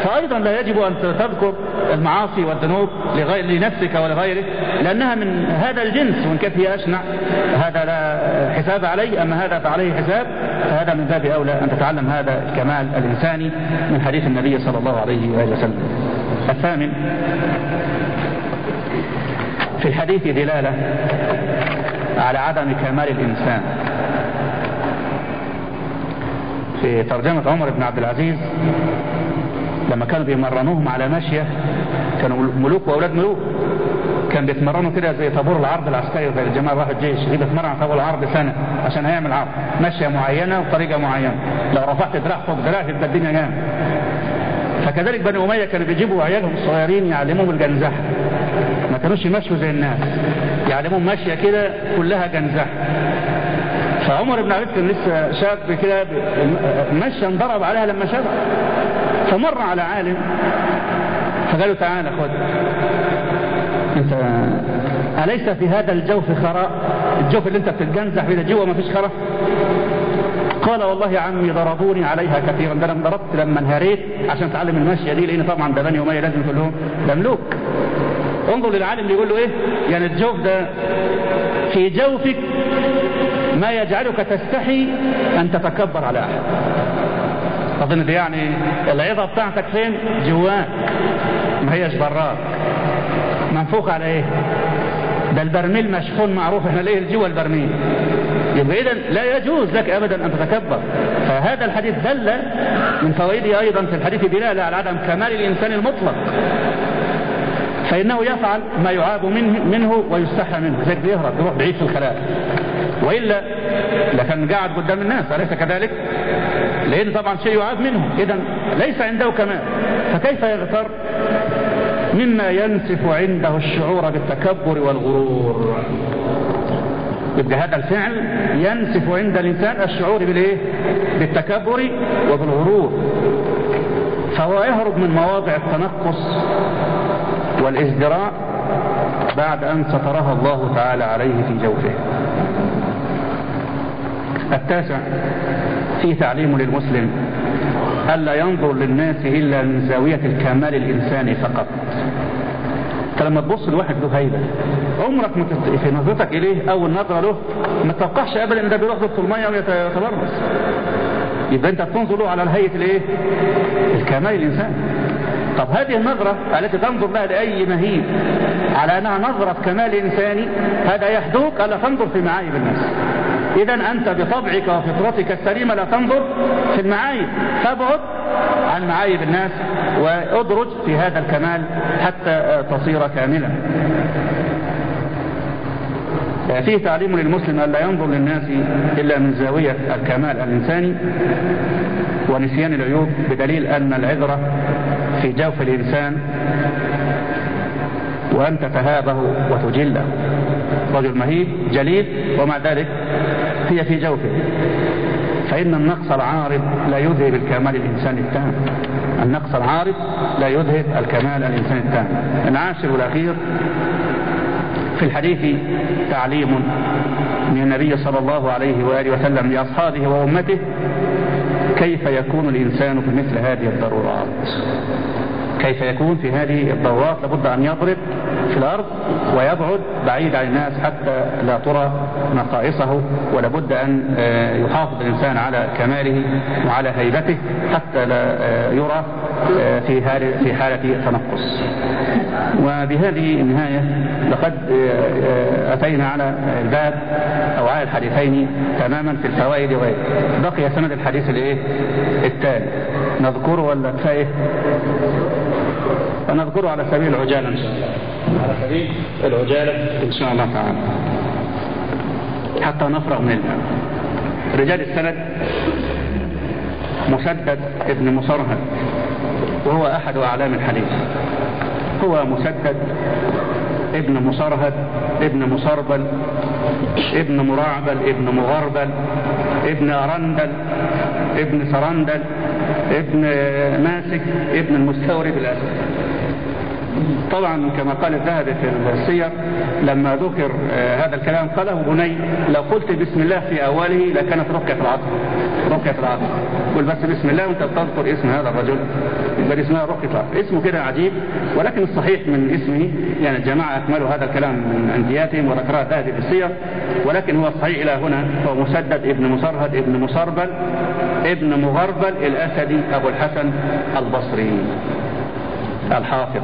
فأيضا لا يجب أن تذكر المعاصي والذنوب لغير لنفسك ولغيرك لأنها من هذا الجنس وإن كانت هي أشنع هذا لا حساب عليه أما هذا فعليه حساب فهذا من باب أولى أن تتعلم هذا الكمال الإنساني من حديث النبي صلى الله عليه وآله وسلم. الثامن في الحديث دلالة على عدم كمال الإنسان. في ترجمة عمر بن عبد العزيز لما كانوا بيمرنوهم على ماشية كانوا ملوك وأولاد ملوك كان بيتمرنوا كده زي طابور العرض العسكري زي الجماعة راحوا الجيش يجي بيتمرن على طابور العرض سنة عشان هيعمل عرض ماشية معينة وطريقة معينة. لو رفعت دراع فوق دراع تبقى الدنيا جامد. فكذلك بني أمية كانوا بيجيبوا عيالهم الصغيرين يعلموهم الجنزح ما كانوش يمشوا زي الناس. يعلموهم ماشية كده كلها جنزح فعمر بن عبد كان لسه شاب كده مشى انضرب عليها لما شبع فمر على عالم. فقالوا تعالى خد. انت أليس في هذا الجوف خراء؟ الجوف اللي انت بتتجنزح فيه ده جوه ما فيش خراء. قال والله يا عمي ضربوني عليها كثيرا. ده أنا انضربت لما انهاريت عشان اتعلم المشية دي لأن طبعا ده بني أمية لازم كلهم ده ملوك انظر للعالم اللي يقول له إيه؟ يعني الجوف ده في جوفك ما يجعلك تستحي أن تتكبر على أحد. اظن دي يعني العظة بتاعتك فين؟ جواك. ما هيش براك. منفوخ على إيه؟ ده البرميل مشحون معروف إحنا ليه جوا البرميل؟ يبقى اذا لا يجوز لك ابدا أن تتكبر. فهذا الحديث دل من فوائده أيضا في الحديث دلاله على عدم كمال الإنسان المطلق. فإنه يفعل ما يعاب منه, منه ويستحى منه. زي بيهرب يروح بعيد في الخلاء وإلا لكان قاعد قدام الناس أليس كذلك؟ لأن طبعا شيء يعاب منه. إذا ليس عنده كمال. فكيف يغتر؟ مما ينسف عنده الشعور بالتكبر والغرور. يبقى هذا الفعل ينسف عند الإنسان الشعور بالإيه؟ بالتكبر وبالغرور. فهو يهرب من مواضع التنقص والازدراء بعد أن سترها الله تعالى عليه في جوفه التاسع فيه تعليم للمسلم ألا ينظر للناس إلا من زاوية الكمال الإنساني فقط فلما تبص لواحد له هيبة عمرك ما. في نظرتك إليه أول نظرة له ما تتوقعش أبدا إن ده بيروح في المية ويتبرز يبقى أنت تنظر له على هيئة الإيه؟ الكمال الإنساني طب هذه النظرة التي تنظر لها لأي مهيب على أنها نظرة كمال إنساني هذا يحدوك ألا تنظر في معايب الناس. إذا أنت بطبعك وفطرتك السليمة لا تنظر في المعايب. فابعد عن معايب الناس وأدرج في هذا الكمال حتى تصير كاملا فيه تعليم للمسلم ألا ينظر للناس إلا من زاوية الكمال الإنساني ونسيان العيوب بدليل أن العذرة في جوف الإنسان وأن تتهابه وتجله. رجل مهيب جليل ومع ذلك هي في جوفه. فإن النقص العارض لا يذهب الكمال الإنساني التام. النقص العارض لا يذهب الكمال الإنساني التام. العاشر والأخير في الحديث تعليم من النبي صلى الله عليه وآله وسلم لأصحابه وأمته كيف يكون الإنسان في مثل هذه الضرورات؟ كيف يكون في هذه الضرورات لابد أن يضرب في الأرض ويبعد بعيد عن الناس حتى لا ترى نقائصه ولابد أن يحافظ الإنسان على كماله وعلى هيبته حتى لا يرى في في حالة تنقص. وبهذه النهاية لقد أتينا على الباب أو على الحديثين تماما في الفوائد وغيره. بقي سند الحديث الإيه؟ التالي. نذكره ولا كفاية؟ ونذكره على سبيل العجالة إن شاء الله. على سبيل العجالة. إن شاء الله تعالى. حتى نفرغ من الباب رجال السند مسدد ابن مصرهد وهو أحد أعلام الحديث. هو مسدد ابن مصرهد ابن مصربل ابن مرعبل ابن مغربل ابن أرندل ابن سرندل ابن ماسك ابن المستورد الأسد طبعا كما قال الذهبي في السير لما ذكر هذا الكلام قاله بني لو قلت بسم الله في أوله لكانت رقية العطف رقية العطف قل بس بسم الله وانت تذكر اسم هذا الرجل. يبقى اسمها رقية اسمه كده عجيب ولكن الصحيح من اسمه يعني الجماعة أكملوا هذا الكلام من أندياتهم وذكرها الذهبي في السير ولكن هو الصحيح إلى هنا. هو مسدد ابن مصرهد ابن مصربل ابن مغربل الأسدي أبو الحسن البصري الحافظ.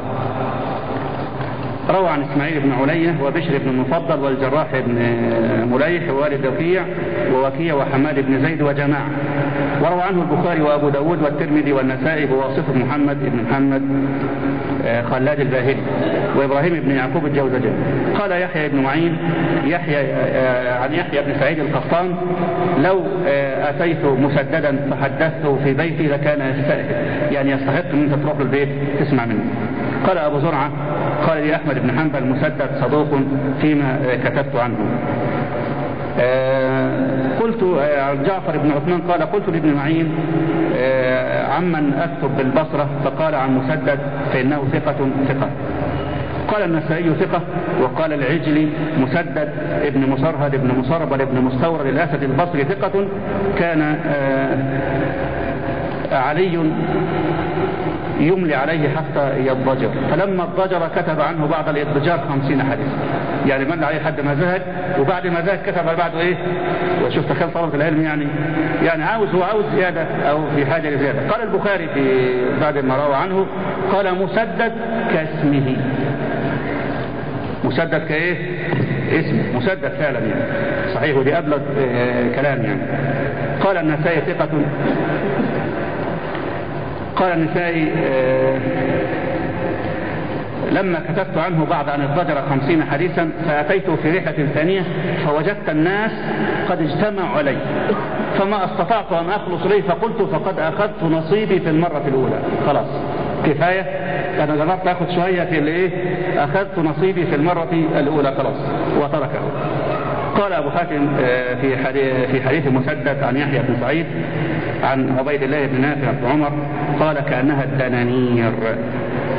روى عن إسماعيل بن علية وبشر بن المفضل والجراح بن مليح ووالد وكيع ووكيع وحماد بن زيد وجماعة. وروى عنه البخاري وأبو داود والترمذي والنسائي بواسطة محمد بن محمد خلاد الباهلي وإبراهيم بن يعقوب الجوزجاني قال يحيى بن معين يحيى عن يحيى بن سعيد القطان لو أتيت مسددا فحدثته في بيتي لكان يستأهل يعني يستحق إن أنت تروح البيت تسمع منه. قال أبو زرعة قال لي أحمد بن حنبل مسدد صدوق فيما كتبت عنه. قلت جعفر بن عثمان قال قلت لابن معين عمن أكتب بالبصرة فقال عن مسدد فإنه ثقة ثقة. قال النسائي ثقة وقال العجلي مسدد ابن مصرهد ابن مصربل ابن مستورد الأسد البصري ثقة كان علي يملي عليه حتى يضجر. فلما اضجر كتب عنه بعد الإضجار خمسين حديث. يعني مل عليه حد ما زهد وبعد ما زهد كتب بعده إيه؟ وشوف تخيل طلبة العلم يعني. يعني عاوز هو عاوز زيادة أو في حاجة لزيادة. قال البخاري في بعد ما روى عنه قال مسدد كاسمه. مسدد كإيه؟ اسم مسدد فعلا يعني. صحيح ودي أبلغ كلام يعني. قال النسائي ثقة. قال النسائي لما كتبت عنه بعد أن اضطجر خمسين حديثا فأتيت في رحلة ثانية فوجدت الناس قد اجتمعوا علي فما استطعت أن أخلص إليه فقلت فقد أخذت نصيبي في المرة الأولى. خلاص. كفاية؟ أنا جربت أخذ شوية في الإيه؟ أخذت نصيبي في المرة الأولى خلاص. وتركه. قال أبو حاتم في حديث, في حديث مسدد عن يحيى بن سعيد عن عبيد الله بن نافع بن عمر قال كأنها الدنانير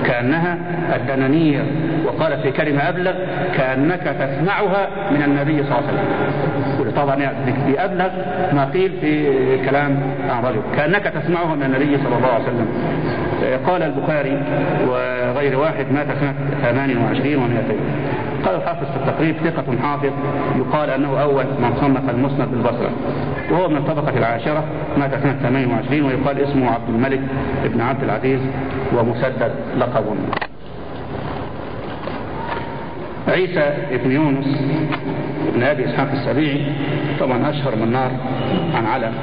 كأنها الدنانير. وقال في كلمة أبلغ كأنك تسمعها من النبي صلى الله عليه وسلم. طبعا يعني أبلغ ما قيل في كلام عن رجل كأنك تسمعها من النبي صلى الله عليه وسلم. قال البخاري وغير واحد مات سنة 28 و200 قال الحافظ في التقريب ثقة حافظ يقال أنه أول من صنف المسند بالبصرة. وهو من الطبقة العاشرة مات سنة 28 ويقال اسمه عبد الملك بن عبد العزيز ومسدد لقب. عيسى بن يونس بن أبي إسحاق السبيعي طبعا أشهر من نار عن علم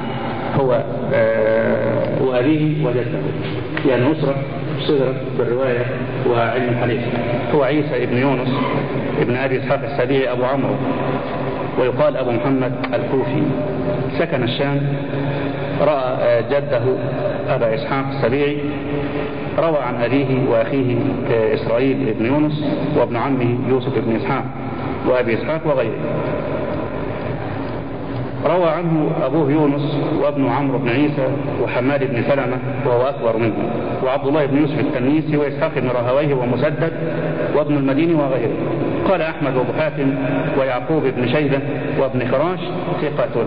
هو آه وأبيه وجده. يعني أسرة صغرت بالرواية وعلم الحديث. هو عيسى بن يونس ابن أبي إسحاق السبيعي أبو عمرو. ويقال أبو محمد الكوفي. سكن الشام رأى جده أبا إسحاق السبيعي روى عن أبيه وأخيه إسرائيل بن يونس وابن عمه يوسف بن إسحاق وأبي إسحاق وغيره. روى عنه أبوه يونس وابن عمرو بن عيسى وحماد بن سلمة وهو أكبر منه وعبد الله بن يوسف التنيسي وإسحاق بن راهويه ومسدد وابن المديني وغيره قال أحمد وأبو حاتم ويعقوب بن شيبة وابن خراش ثقة.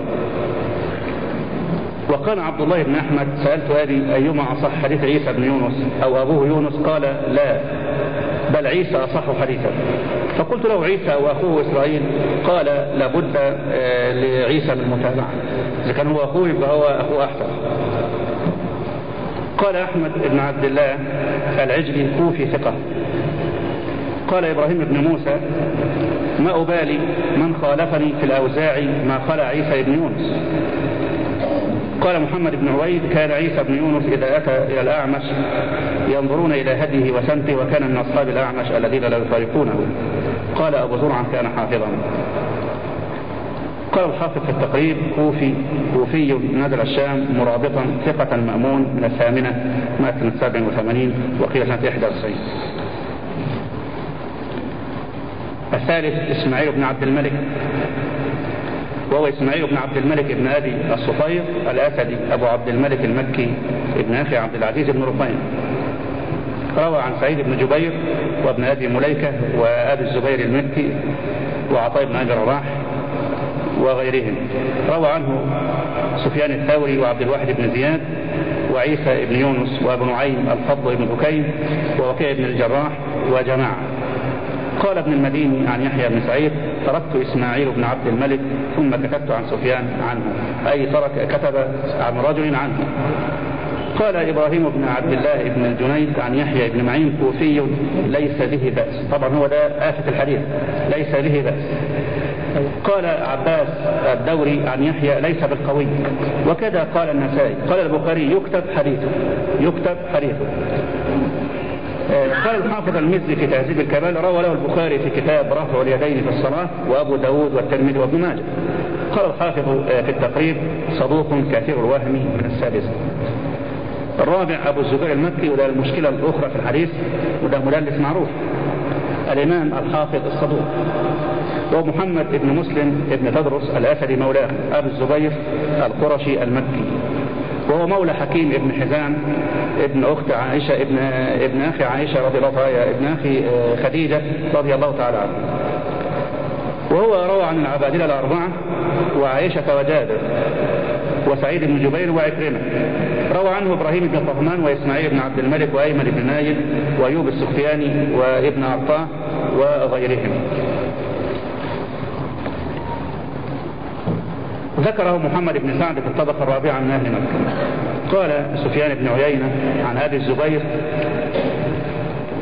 وقال عبد الله بن أحمد سألت أبي أيما أصح حديث عيسى بن يونس أو أبوه يونس؟ قال لا بل عيسى أصح حديثا فقلت له عيسى وأخوه إسرائيل قال لابد لعيسى من المتابعة إذا كان هو أخوه يبقى هو أخوه أحسن. قال أحمد بن عبد الله العجلي كوفي ثقة. قال إبراهيم بن موسى ما أبالي من خالفني في الأوزاع ما خلا عيسى بن يونس. قال محمد بن عويد كان عيسى بن يونس إذا أتى إلى الأعمش ينظرون إلى هديه وسمته وكان من أصحاب الأعمش الذين لا يفارقونه. قال أبو زرعة كان حافظا. قال الحافظ في التقريب كوفي كوفي نزل الشام مرابطا ثقة مأمون من الثامنة مات سنة 87 وقيل سنة 91 الثالث إسماعيل بن عبد الملك. وهو إسماعيل بن عبد الملك بن أبي الصفير الأسدي أبو عبد الملك المكي ابن أخي عبد العزيز بن رفين روى عن سعيد بن جبير وابن أبي مليكة وأبي الزبير المكي وعطاء بن أبي رباح وغيرهم. روى عنه سفيان الثوري وعبد الواحد بن زياد وعيسى بن يونس وابو نعيم الفضل بن بكيم ووكيع بن الجراح وجماعة. قال ابن المديني عن يحيى بن سعيد تركت إسماعيل بن عبد الملك ثم كتبت عن سفيان عنه. أي ترك كتب عن رجل عنه. قال إبراهيم بن عبد الله بن الجنيد عن يحيى بن معين كوفي ليس به بأس. طبعا هو ده آفة الحديث. ليس به بأس. قال عباس الدوري عن يحيى ليس بالقوي. وكذا قال النسائي. قال البخاري يكتب حديثه. يكتب حديثه. قال الحافظ المزي في تهذيب الكمال روى له البخاري في كتاب رفع اليدين في الصلاة وأبو داود والترمذي وابن ماجه. قال الحافظ في التقريب صدوق كثير الوهم من السادسة الرابع أبو الزبير المكي وده المشكلة الأخرى في الحديث وده مدلس معروف. الإمام الحافظ الصدوق ومحمد بن مسلم بن تدرس الأسدي مولاه أبو الزبير القرشي المكي. وهو مولى حكيم ابن حزام ابن أخت عائشة ابن, ابن أخي عائشة رضي الله تعالى ابن أخي خديجة رضي الله تعالى عنه وهو روى عن العبادلة الأربعة وعائشة وجابر. وسعيد بن جبير وعكرمة. روى عنه إبراهيم بن طهمان وإسماعيل بن عبد الملك وأيمن بن نايل وأيوب السختياني وابن عطاء وغيرهم. ذكره محمد بن سعد في الطبقة الرابعة من أهل مكة. قال سفيان بن عيينة عن أبي الزبير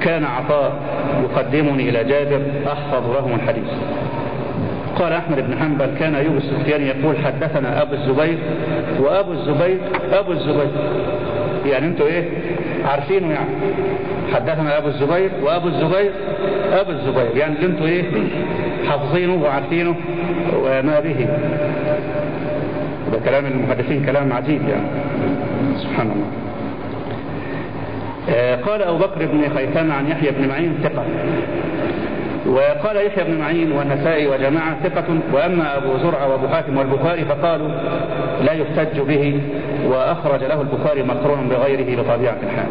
كان عطاء يقدمني إلى جابر أحفظ لهم الحديث. قال أحمد بن حنبل كان أيوب السختياني يقول حدثنا أبو الزبير وأبو الزبير أبو الزبير. يعني أنتوا إيه؟ عارفينه يعني. حدثنا أبو الزبير وأبو الزبير أبو الزبير. يعني اللي أنتوا إيه؟ حافظينه وعارفينه وما به. ده كلام المحدثين كلام عجيب يعني. سبحان الله. آه قال أبو بكر بن خيثمة عن يحيى بن معين ثقة. وقال يحيى بن معين والنسائي وجماعة ثقة وأما أبو زرعة وأبو حاتم والبخاري فقالوا لا يحتج به وأخرج له البخاري مقرونا بغيره بطبيعة الحال.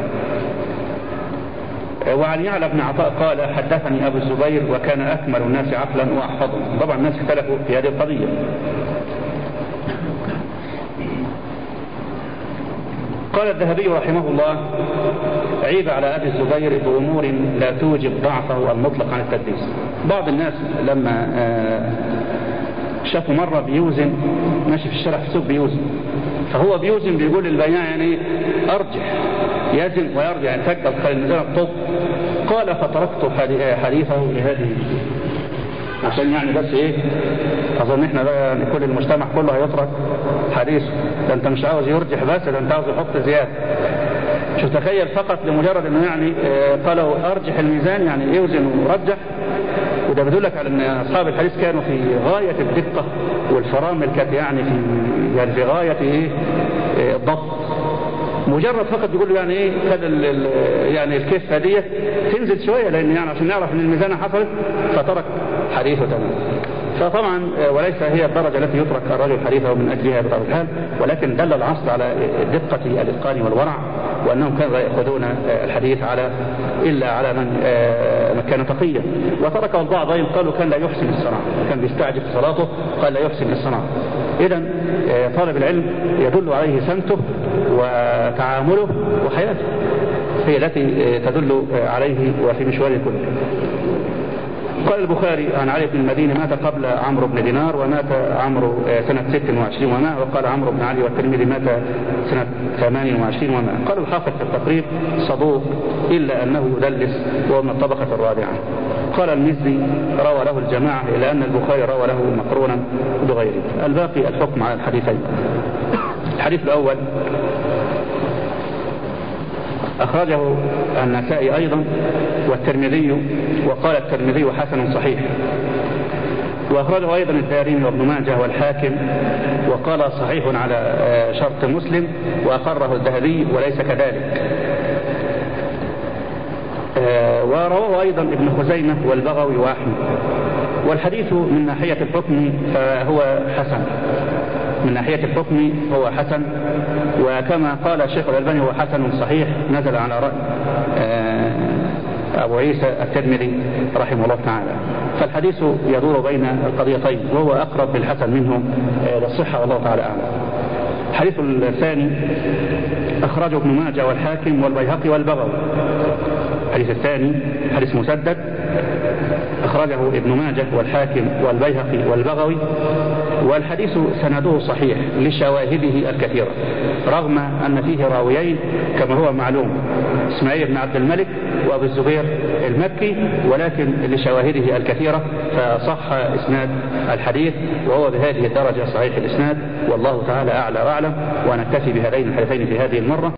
وعن يعلى بن عطاء قال حدثني أبو الزبير وكان أكمل الناس عقلا وأحفظهم. طبعا الناس اختلفوا في هذه القضية. قال الذهبي رحمه الله عيب على أبي الزبير بأمور لا توجب ضعفه المطلق عن التدليس. بعض الناس لما شافوا مرة بيوزن ماشي في الشارع في السوق بيوزن فهو بيوزن بيقول للبياع يعني أرجح يزن ويرجع يعني تقبل الميزان الطب قال فتركت حديثه لهذه عشان يعني بس إيه اظن إحنا بقى كل المجتمع كله هيترك حديثه ده انت مش عاوز يرجح بس ده انت عاوز يحط زيادة. شو تخيل فقط لمجرد انه يعني آه قالوا أرجح الميزان يعني اوزن ورجح وده بيدلك على إن أصحاب الحديث كانوا في غاية الدقة والفرامل كانت يعني في يعني في غاية إيه الضبط. مجرد فقط بيقول له يعني إيه خد يعني الكفه ديت تنزل شوية لأن يعني عشان نعرف إن الميزانه حصلت فترك تماما فطبعا وليس هي الدرجة التي يترك الرجل حديثه من أجلها بطبع الحال ولكن دل العصر على دقة الإتقان والورع وأنهم كانوا يأخذون الحديث على إلا على من كان تقيا. وتركه البعض قالوا كان لا يحسن الصناعة كان بيستعجل في صلاته قال لا يحسن الصناعة. إذا طالب العلم يدل عليه سمته وتعامله وحياته هي التي تدل عليه وفي مشواره كله. قال البخاري عن علي بن المديني مات قبل عمرو بن دينار ومات عمرو سنة 26 ومائة وقال عمرو بن علي والترمذي مات سنة 28 ومائة قال الحافظ في التقريب صدوق إلا أنه يدلس وهو من الطبقة الرابعة. قال المزي روى له الجماعة إلى أن البخاري روى له مقرونا بغيره. الباقي الحكم على الحديثين. الحديث الأول أخرجه النسائي أيضا والترمذي وقال الترمذي حسن صحيح. وأخرجه أيضا الدارمي وابن ماجه والحاكم وقال صحيح على شرط مسلم وأقره الذهبي وليس كذلك. ورواه أيضا ابن خزيمة والبغوي وأحمد والحديث من ناحية الحكم فهو حسن. من ناحية الحكم هو حسن وكما قال الشيخ الألباني هو حسن صحيح نزل على رأي أبو عيسى الترمذي رحمه الله تعالى. فالحديث يدور بين القضيتين وهو أقرب بالحسن منه للصحة والله تعالى أعلم. الحديث الثاني أخرجه ابن ماجه والحاكم والبيهقي والبغوي. الحديث الثاني حديث مسدد أخرجه ابن ماجه والحاكم والبيهقي والبغوي. والحديث سنده صحيح لشواهده الكثيرة رغم أن فيه راويين كما هو معلوم إسماعيل بن عبد الملك وأبو الزبير المكي ولكن لشواهده الكثيرة فصح إسناد الحديث وهو بهذه الدرجة صحيح الإسناد والله تعالى أعلى وأعلم ونكتفي بهذين الحديثين في هذه المرة.